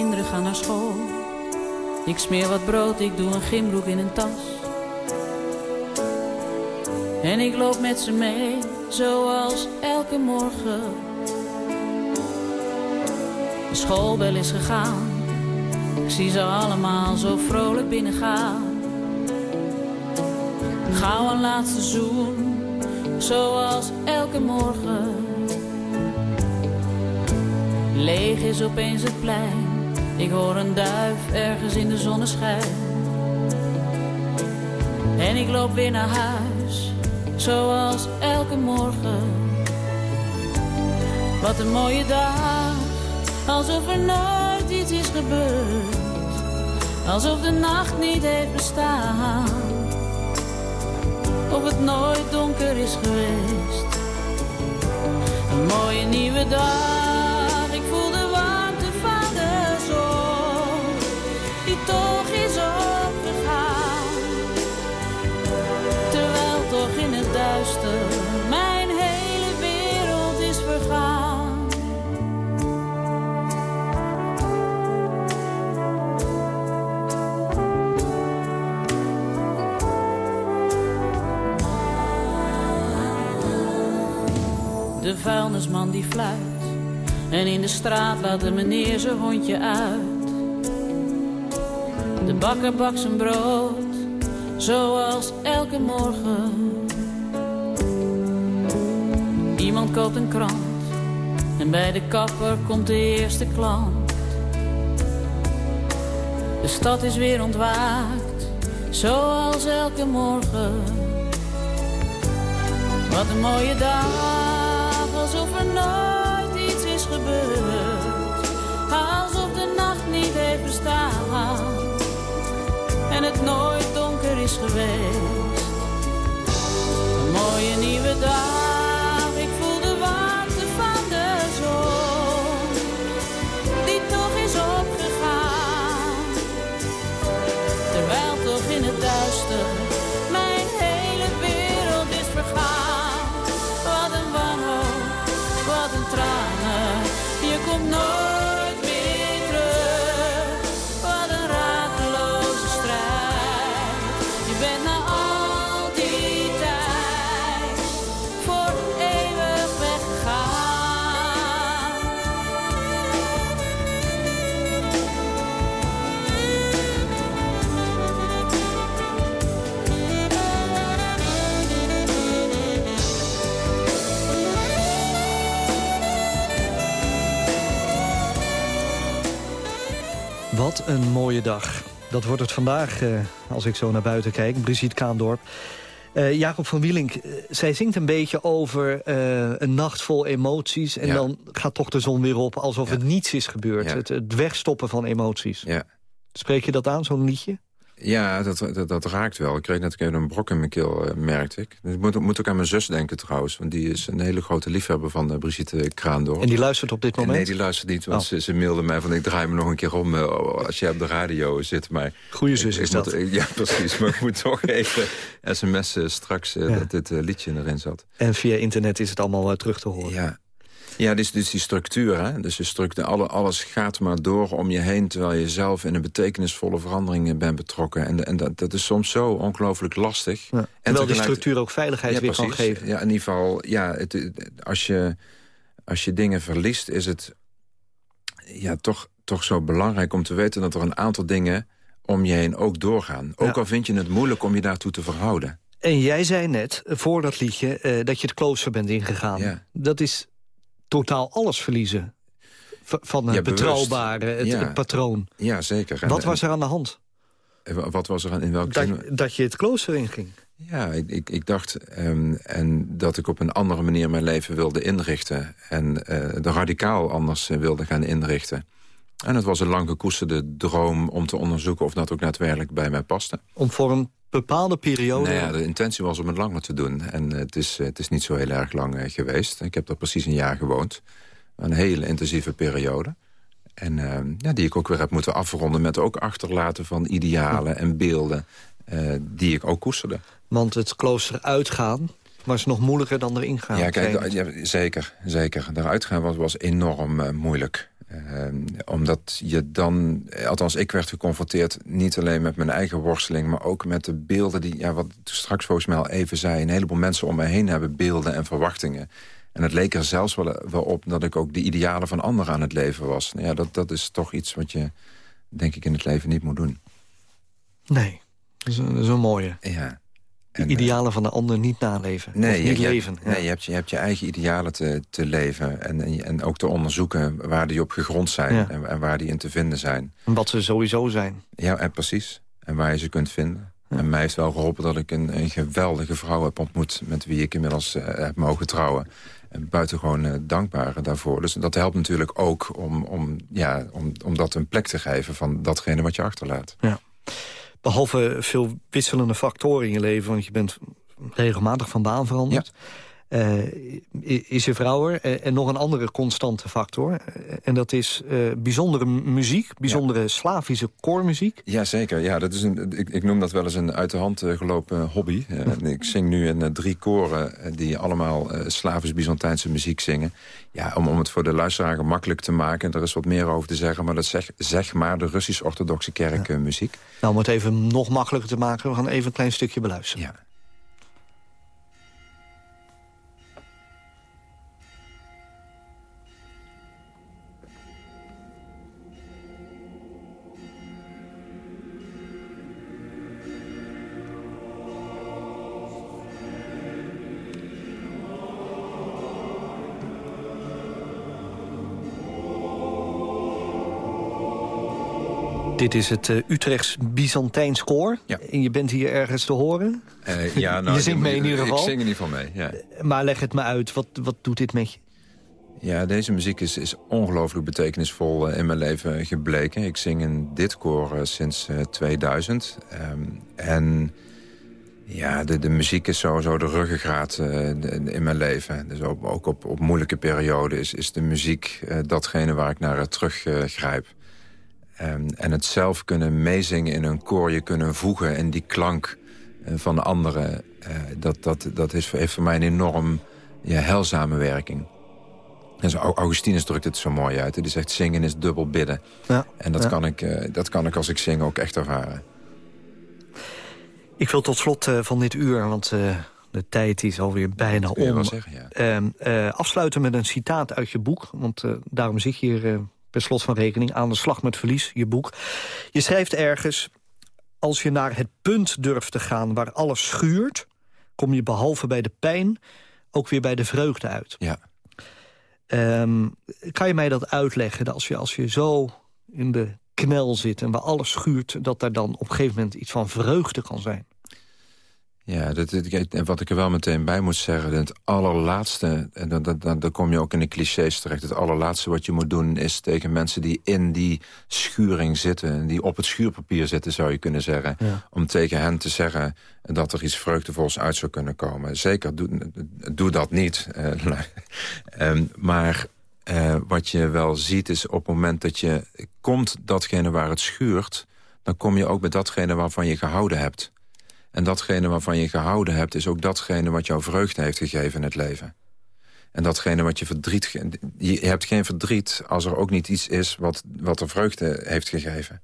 Kinderen gaan naar school. Ik smeer wat brood, ik doe een gymbroek in een tas. En ik loop met ze mee, zoals elke morgen. De schoolbel is gegaan. Ik zie ze allemaal zo vrolijk binnengaan. Gauw een laatste zoen, zoals elke morgen. Leeg is opeens het plein. Ik hoor een duif ergens in de zonneschijn. En ik loop weer naar huis, zoals elke morgen. Wat een mooie dag, alsof er nooit iets is gebeurd. Alsof de nacht niet heeft bestaan. Of het nooit donker is geweest. Een mooie nieuwe dag, vuilnisman die fluit en in de straat laat de meneer zijn hondje uit. De bakker bakt zijn brood, zoals elke morgen. Iemand koopt een krant en bij de kapper komt de eerste klant. De stad is weer ontwaakt, zoals elke morgen. Wat een mooie dag, en het nooit donker is geweest. Een mooie nieuwe dag, Wat een mooie dag. Dat wordt het vandaag, eh, als ik zo naar buiten kijk. Brigitte Kaandorp. Eh, Jacob van Wielink, eh, zij zingt een beetje over eh, een nacht vol emoties... en Ja. dan gaat toch de zon weer op alsof Ja. er niets is gebeurd. Ja. Het, het wegstoppen van emoties. Ja. Spreek je dat aan, zo'n liedje? Ja, dat, dat, dat raakt wel. Ik kreeg net even een brok in mijn keel, eh, merkte ik. Ik moet, moet ook aan mijn zus denken trouwens. Want die is een hele grote liefhebber van eh, Brigitte Kraandorp. En die luistert op dit moment? Nee, die luistert niet, want Oh. ze, ze mailde mij van... ik draai me nog een keer om eh, als jij op de radio zit. Maar Goeie zus ik- is moet- dat. ja, precies. Maar ik moet toch even sms'en straks Ja. dat dit liedje erin zat. En via internet is het allemaal terug te horen. Ja, ja dus, dus die structuur, hè? Dus de structuur, alle, alles gaat maar door om je heen... terwijl je zelf in een betekenisvolle verandering bent betrokken. En, en dat, dat is soms zo ongelooflijk lastig. Ja. Terwijl die structuur ook veiligheid weer kan precies. geven. Ja, in ieder geval, ja, het, het- als, je, als je dingen verliest... is het ja, toch, toch zo belangrijk om te weten dat er een aantal dingen om je heen ook doorgaan. Ook al vind je het moeilijk om je daartoe te verhouden. En jij zei net, voor dat liedje, eh, dat je het klooster bent ingegaan. Ja. Dat is totaal alles verliezen van het Ja, betrouwbare, het, Ja. het patroon. Ja, zeker. En- Wat was er aan de hand? wat was er aan, in welk Dat, zin? dat je het klooster inging? Ja, ik, ik, ik dacht ehm, en dat ik op een andere manier mijn leven wilde inrichten. En eh de radicaal anders eh, wilde gaan inrichten. En het was een lang gekoesterde droom om te onderzoeken... of dat ook daadwerkelijk bij mij paste. Om een bepaalde periode... Nou ja, de intentie was om het langer te doen. En het is, het is niet zo heel erg lang eh, geweest. Ik heb daar precies een jaar gewoond. Een hele intensieve periode. En ehm, ja, die ik ook weer heb moeten afronden... met ook achterlaten van idealen en beelden... eh, die ik ook koesterde. Want het klooster uitgaan was nog moeilijker dan erin gaan. Ja, kijk, ja, zeker, zeker. Daaruit gaan was, was enorm eh, moeilijk. Ehm, omdat je dan, althans ik werd geconfronteerd... niet alleen met mijn eigen worsteling... maar ook met de beelden die, ja, wat straks volgens mij al even zei... een heleboel mensen om me heen hebben beelden en verwachtingen. En het leek er zelfs wel, wel op dat ik ook de idealen van anderen aan het leven was. Nou ja, dat, dat is toch iets wat je, denk ik, in het leven niet moet doen. Nee, dat is, een, dat is een mooie. Ja. De En, eh, idealen van de ander niet naleven. Nee, je, niet je hebt- leven. ja. nee je, hebt, je hebt je eigen idealen te, te leven. En, en, en ook te onderzoeken waar die op gegrond zijn. Ja. En, en waar die in te vinden zijn. En wat ze sowieso zijn. Ja, en precies. En waar je ze kunt vinden. En mij heeft wel geholpen dat ik een, een geweldige vrouw heb ontmoet... met wie ik inmiddels eh, heb mogen trouwen. En buitengewoon eh, dankbaar daarvoor. Dus dat helpt natuurlijk ook om, om, ja, om, om dat een plek te geven... van datgene wat je achterlaat. Behalve veel wisselende factoren in je leven... want je bent regelmatig van baan veranderd... i- is je vrouw er. Eh, en nog een andere constante factor. Eh, en dat is eh, bijzondere muziek. Bijzondere Slavische koormuziek. Jazeker, ja, dat is een, ik, ik noem dat wel eens een uit de hand eh, gelopen hobby. Eh, en ik zing nu in eh, drie koren eh, die allemaal eh, Slavisch-Byzantijnse muziek zingen. Ja, om, om het voor de luisteraar gemakkelijk te maken. Er is wat meer over te zeggen, maar dat zeg, zeg maar de Russisch-Orthodoxe kerk eh, muziek. Nou, om het even nog makkelijker te maken... we gaan even een klein stukje beluisteren. Ja. Dit is het eh, Utrechts Byzantijns koor. Ja. En je bent hier ergens te horen. Eh, ja, nou, Je zingt mee in ieder geval? Ik zing in ieder geval mee, ja. Maar leg het me uit, wat, wat doet dit met je? Ja, deze muziek is, is ongelooflijk betekenisvol eh, in mijn leven gebleken. Ik zing in dit koor eh, sinds eh, 2000. Ehm, en ja, de, de muziek is sowieso de ruggengraat eh, in mijn leven. Dus ook, ook op, op moeilijke perioden is, is de muziek eh, datgene waar ik naar uh, teruggrijp. Ehm, en het zelf kunnen meezingen in een koor, je kunnen voegen in die klank eh, van de anderen... eh, dat, dat, dat is, heeft voor mij een enorm ja, heilzame werking. En zo, Au- Augustinus drukt het zo mooi uit. Die zegt zingen is dubbel bidden. Ja, En dat, ja. kan ik, eh, dat kan ik als ik zing ook echt ervaren. Ik wil tot slot van dit uur, want de tijd is alweer bijna om... wel zeggen, ja. ehm, eh, afsluiten met een citaat uit je boek. Want daarom zit je hier per slot van rekening aan de slag met verlies, je boek. Je schrijft ergens... Als je naar het punt durft te gaan waar alles schuurt... kom je behalve bij de pijn ook weer bij de vreugde uit. Ja. Ehm, kan je mij dat uitleggen? Dat als je, als je zo in de knel zit en waar alles schuurt... dat daar dan op een gegeven moment iets van vreugde kan zijn? Ja, dat, en wat ik er wel meteen bij moet zeggen... het allerlaatste, en dan, dan, dan, kom je ook in de clichés terecht... het allerlaatste wat je moet doen is tegen mensen die in die schuring zitten... die op het schuurpapier zitten, zou je kunnen zeggen... Ja. om tegen hen te zeggen dat er iets vreugdevols uit zou kunnen komen. Zeker, doe, doe dat niet. eh, Ehm, maar eh, wat je wel ziet is op het moment dat je komt datgene waar het schuurt... dan kom je ook bij datgene waarvan je gehouden hebt... En datgene waarvan je gehouden hebt... is ook datgene wat jou vreugde heeft gegeven in het leven. En datgene wat je verdriet... Je hebt geen verdriet als er ook niet iets is wat, wat er vreugde heeft gegeven.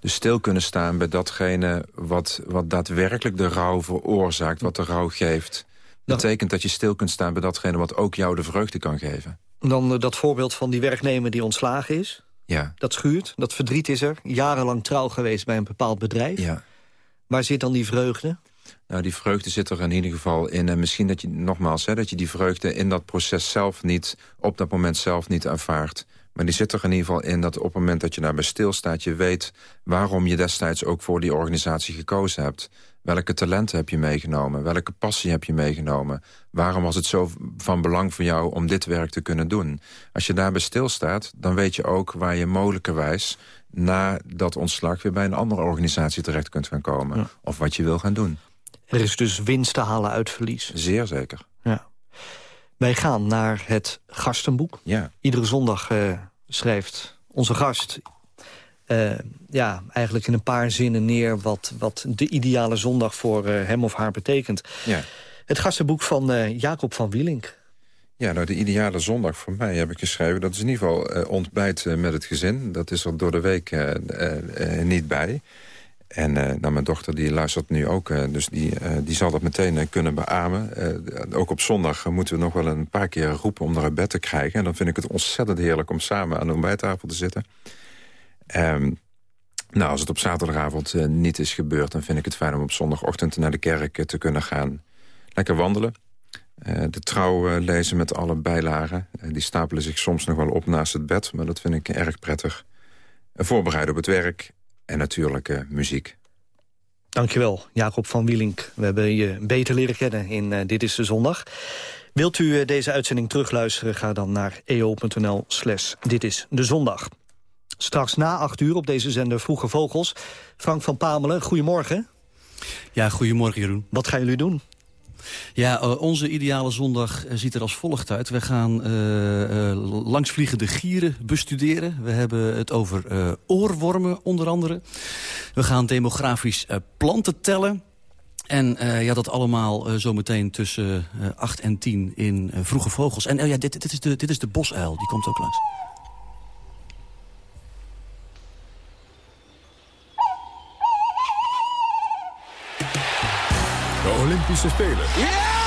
Dus stil kunnen staan bij datgene wat, wat daadwerkelijk de rouw veroorzaakt... wat de rouw geeft. Betekent dat je stil kunt staan bij datgene wat ook jou de vreugde kan geven. Dan eh, dat voorbeeld van die werknemer die ontslagen is. Ja. Dat schuurt, dat verdriet is er. Jarenlang trouw geweest bij een bepaald bedrijf. Ja. Waar zit dan die vreugde? Nou, die vreugde zit er in ieder geval in. En misschien dat je, nogmaals, hè, dat je die vreugde in dat proces zelf niet... op dat moment zelf niet ervaart. Maar die zit er in ieder geval in dat op het moment dat je daarbij stilstaat... je weet waarom je destijds ook voor die organisatie gekozen hebt. Welke talenten heb je meegenomen? Welke passie heb je meegenomen? Waarom was het zo van belang voor jou om dit werk te kunnen doen? Als je daarbij stilstaat, dan weet je ook waar je mogelijkerwijs... na dat ontslag weer bij een andere organisatie terecht kunt gaan komen. Of wat je wil gaan doen. Er is dus winst te halen uit verlies. Zeer zeker. Ja. Wij gaan naar het gastenboek. Ja. Iedere zondag uh, schrijft onze gast... Uh, ja, eigenlijk in een paar zinnen neer... wat, wat de ideale zondag voor uh, hem of haar betekent. Ja. Het gastenboek van Jacob van Wielink. Ja, nou, de ideale zondag voor mij heb ik geschreven... dat is in ieder geval ontbijt met het gezin. Dat is er door de week niet bij. En uh, nou, mijn dochter die luistert nu ook, uh, dus die, uh, die zal dat meteen kunnen beamen. ook op zondag moeten we nog wel een paar keer roepen om naar het bed te krijgen. En dan vind ik het ontzettend heerlijk om samen aan de ontbijttafel te zitten. Um, nou, als het op zaterdagavond niet is gebeurd... dan vind ik het fijn om op zondagochtend naar de kerk te kunnen gaan. Lekker wandelen. de trouw lezen met alle bijlagen. die stapelen zich soms nog wel op naast het bed, maar dat vind ik erg prettig. voorbereiden op het werk en natuurlijk muziek. Dankjewel, Jacob van Wielink. We hebben je beter leren kennen in Dit is de Zondag. Wilt u deze uitzending terugluisteren, ga dan naar eo.nl slash Dit is de Zondag. Straks na acht uur op deze zender Vroege Vogels. Frank van Pamelen, goedemorgen. Ja, goedemorgen Jeroen. Wat gaan jullie doen? Ja, uh, onze ideale zondag ziet er als volgt uit. We gaan uh, uh, langsvliegende gieren bestuderen. We hebben het over oorwormen onder andere. We gaan demografisch planten tellen. En ja, dat allemaal zometeen tussen 8 en 10 in Vroege Vogels. En ja, dit, dit, is de, dit is de bosuil, die komt ook langs. Olympische Spelen. Ja!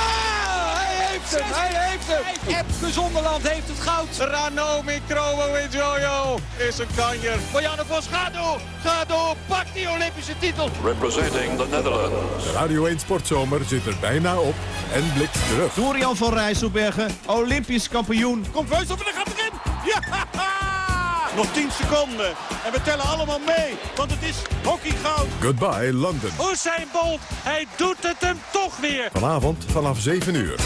Hij heeft het! Hij heeft het! Epke Zonderland heeft het goud. Rano Mikrowo Jojo is een kanjer. Marianne Vos, ga door! Ga door! Pak die Olympische titel! Representing the Netherlands. De Radio 1 Sportzomer zit er bijna op en blikt terug. Dorian van Rijsselbergen, Olympisch kampioen. Komt Veus op en dan gaat erin! Ja! Nog 10 seconden. En we tellen allemaal mee, want het is hockeygoud. Goodbye London. Usain Bolt, hij doet het hem toch weer. Vanavond vanaf 7 uur.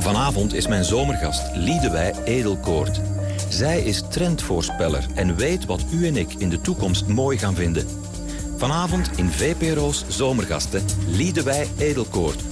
Vanavond is mijn zomergast Liedewij Edelkoort. Zij is trendvoorspeller en weet wat u en ik in de toekomst mooi gaan vinden. Vanavond in VPRO's Zomergasten Liedewij Edelkoort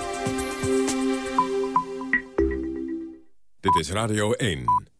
Dit is Radio 1.